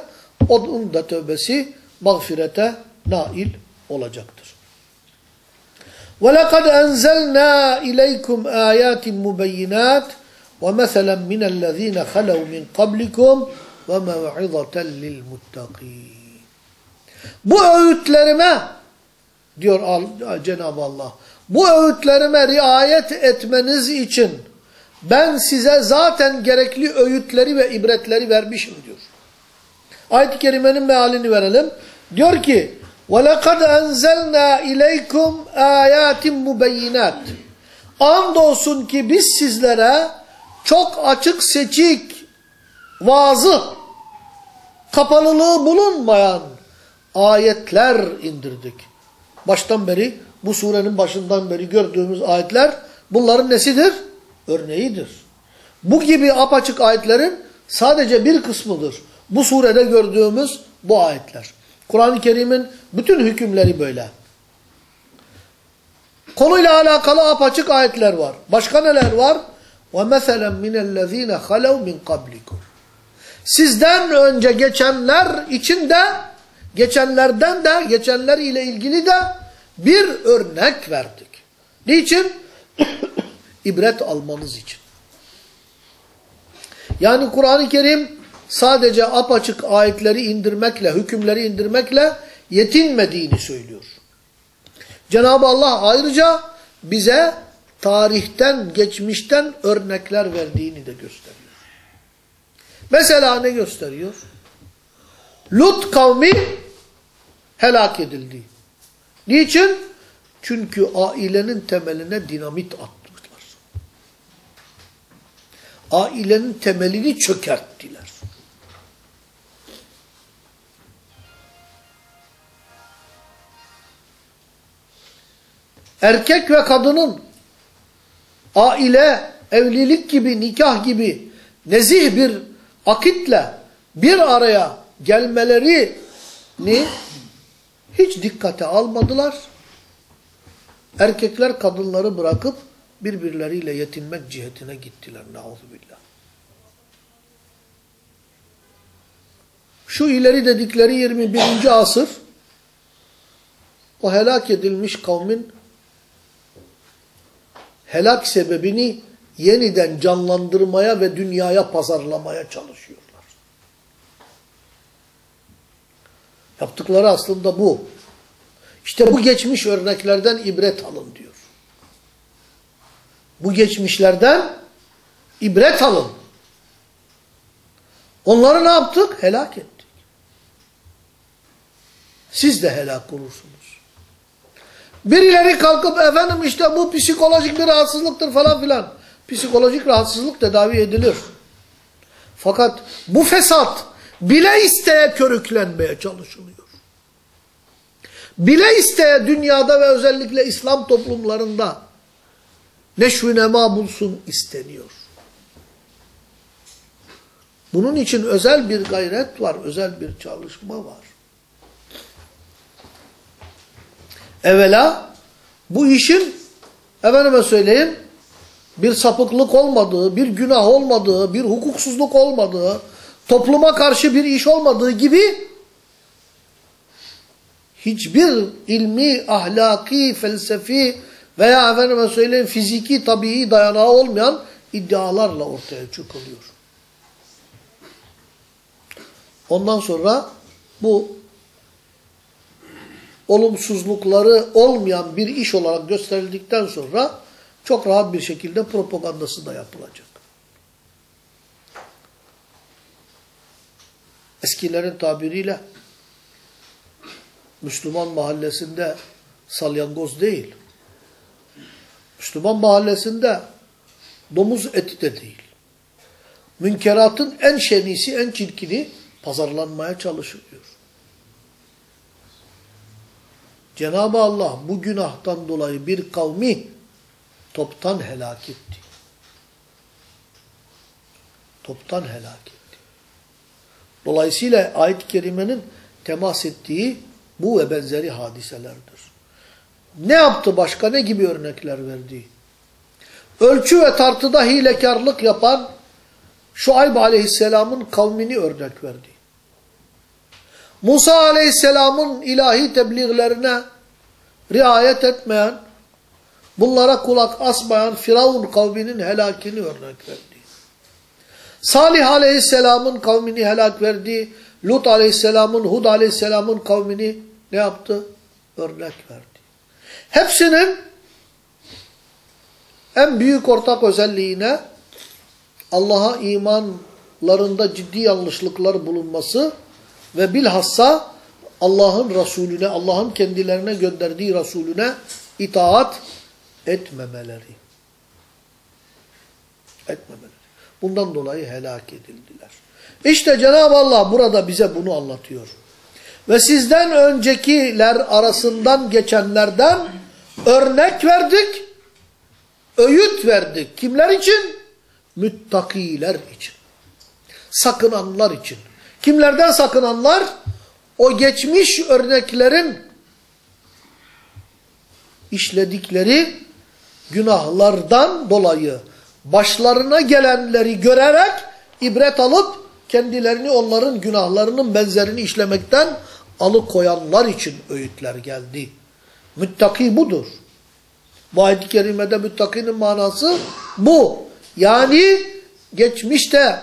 S1: onun da tövbesi mağfirete nail olacaktır. وَلَقَدْ أَنْزَلْنَا إِلَيْكُمْ آيَاتٍ مُبَيِّنَاتٍ وَمَثَلًا مِنَ الَّذ۪ينَ خَلَوْا مِنْ قَبْلِكُمْ وَمَوْعِظَةً لِلْمُتَّقِينَ Bu öğütlerime diyor Cenab-ı Allah. Bu öğütlerime riayet etmeniz için ben size zaten gerekli öğütleri ve ibretleri vermişim diyor. Ayet-i Kerime'nin mealini verelim. Diyor ki وَلَقَدْ أَنْزَلْنَا اِلَيْكُمْ آيَاتٍ مُبَيِّنَاتٍ Andolsun ki biz sizlere çok açık seçik, vaazı, kapalılığı bulunmayan ayetler indirdik. Baştan beri, bu surenin başından beri gördüğümüz ayetler bunların nesidir? Örneğidir. Bu gibi apaçık ayetlerin sadece bir kısmıdır. Bu surede gördüğümüz bu ayetler. Kur'an-ı Kerim'in bütün hükümleri böyle. Konuyla alakalı apaçık ayetler var. Başka neler var? وَمَثَلًا مِنَ الَّذ۪ينَ خَلَوْا مِنْ قَبْلِكُمْ Sizden önce geçenler için de, geçenlerden de, geçenler ile ilgili de bir örnek verdik. Niçin? İbret almanız için. Yani Kur'an-ı Kerim sadece apaçık ayetleri indirmekle, hükümleri indirmekle yetinmediğini söylüyor. Cenab-ı Allah ayrıca bize tarihten, geçmişten örnekler verdiğini de gösteriyor. Mesela ne gösteriyor? Lut kavmi helak edildi. Niçin? Çünkü ailenin temeline dinamit attılar. Ailenin temelini çökerttiler. Erkek ve kadının aile, evlilik gibi, nikah gibi nezih bir akitle bir araya gelmelerini hiç dikkate almadılar. Erkekler kadınları bırakıp birbirleriyle yetinmek cihetine gittiler. Nauzubillah. Şu ileri dedikleri 21. asır o helak edilmiş kavmin helak sebebini yeniden canlandırmaya ve dünyaya pazarlamaya çalışıyorlar. Yaptıkları aslında bu. İşte bu geçmiş örneklerden ibret alın diyor. Bu geçmişlerden ibret alın. Onları ne yaptık? Helak ettik. Siz de helak olursunuz. Birileri kalkıp efendim işte bu psikolojik bir rahatsızlıktır falan filan. Psikolojik rahatsızlık tedavi edilir. Fakat bu fesat bile isteye körüklenmeye çalışılıyor. bile isteye dünyada ve özellikle İslam toplumlarında neşv-i bulsun isteniyor. Bunun için özel bir gayret var, özel bir çalışma var. Evvela bu işin efendime söyleyeyim bir sapıklık olmadığı, bir günah olmadığı, bir hukuksuzluk olmadığı, topluma karşı bir iş olmadığı gibi hiçbir ilmi, ahlaki, felsefi veya efendime söyleyeyim fiziki, tabii dayanağı olmayan iddialarla ortaya çıkılıyor. Ondan sonra bu olumsuzlukları olmayan bir iş olarak gösterildikten sonra çok rahat bir şekilde propagandası da yapılacak. Eskilerin tabiriyle Müslüman mahallesinde salyangoz değil. Müslüman mahallesinde domuz eti de değil. Münkeratın en şenisi, en çirkini pazarlanmaya çalışılıyor. Cenab-ı Allah bu günahtan dolayı bir kavmi toptan helak etti. Toptan helak etti. Dolayısıyla ayet-i kerimenin temas ettiği bu ve benzeri hadiselerdir. Ne yaptı başka? Ne gibi örnekler verdi? Ölçü ve tartıda hilekarlık yapan Şuayb aleyhisselamın kavmini örnek verdi. Musa aleyhisselamın ilahi tebliğlerine riayet etmeyen, bunlara kulak asmayan Firavun kavminin helakini örnek verdi. Salih aleyhisselamın kavmini helak verdi. Lut aleyhisselamın, Hud aleyhisselamın kavmini ne yaptı? Örnek verdi. Hepsinin en büyük ortak özelliğine Allah'a imanlarında ciddi yanlışlıklar bulunması ve bilhassa Allah'ın Resulüne, Allah'ın kendilerine gönderdiği Resulüne itaat etmemeleri. Etmemeleri. Bundan dolayı helak edildiler. İşte Cenab-ı Allah burada bize bunu anlatıyor. Ve sizden öncekiler arasından geçenlerden örnek verdik, öğüt verdik. Kimler için? Müttakiler için. Sakınanlar için. Kimlerden sakınanlar? O geçmiş örneklerin işledikleri günahlardan dolayı başlarına gelenleri görerek ibret alıp kendilerini onların günahlarının benzerini işlemekten alıkoyanlar için öğütler geldi. Müttaki budur. Bu ayet-i kerimede müttakinin manası bu. Yani geçmişte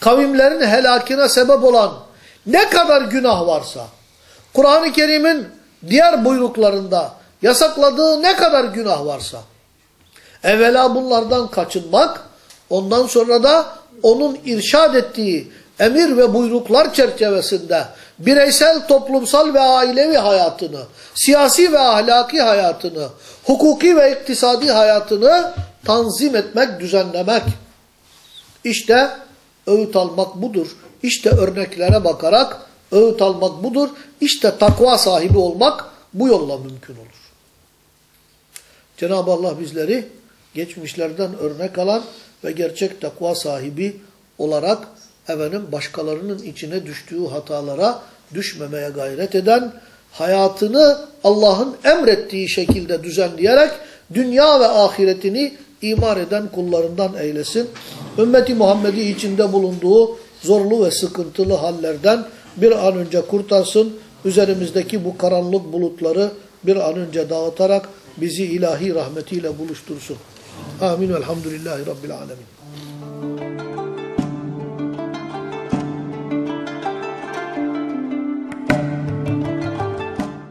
S1: kavimlerin helakine sebep olan ne kadar günah varsa, Kur'an-ı Kerim'in diğer buyruklarında yasakladığı ne kadar günah varsa, evvela bunlardan kaçınmak, ondan sonra da onun irşad ettiği emir ve buyruklar çerçevesinde bireysel, toplumsal ve ailevi hayatını, siyasi ve ahlaki hayatını, hukuki ve iktisadi hayatını tanzim etmek, düzenlemek. İşte öğüt almak budur. İşte örneklere bakarak öğüt almak budur. İşte takva sahibi olmak bu yolla mümkün olur. Cenab-ı Allah bizleri geçmişlerden örnek alan ve gerçek takva sahibi olarak efendim başkalarının içine düştüğü hatalara düşmemeye gayret eden, hayatını Allah'ın emrettiği şekilde düzenleyerek dünya ve ahiretini imar eden kullarından eylesin. Ümmeti Muhammed'i içinde bulunduğu zorlu ve sıkıntılı hallerden bir an önce kurtarsın. Üzerimizdeki bu karanlık bulutları bir an önce dağıtarak bizi ilahi rahmetiyle buluştursun. Amin. Velhamdülillahi Rabbil Alemin.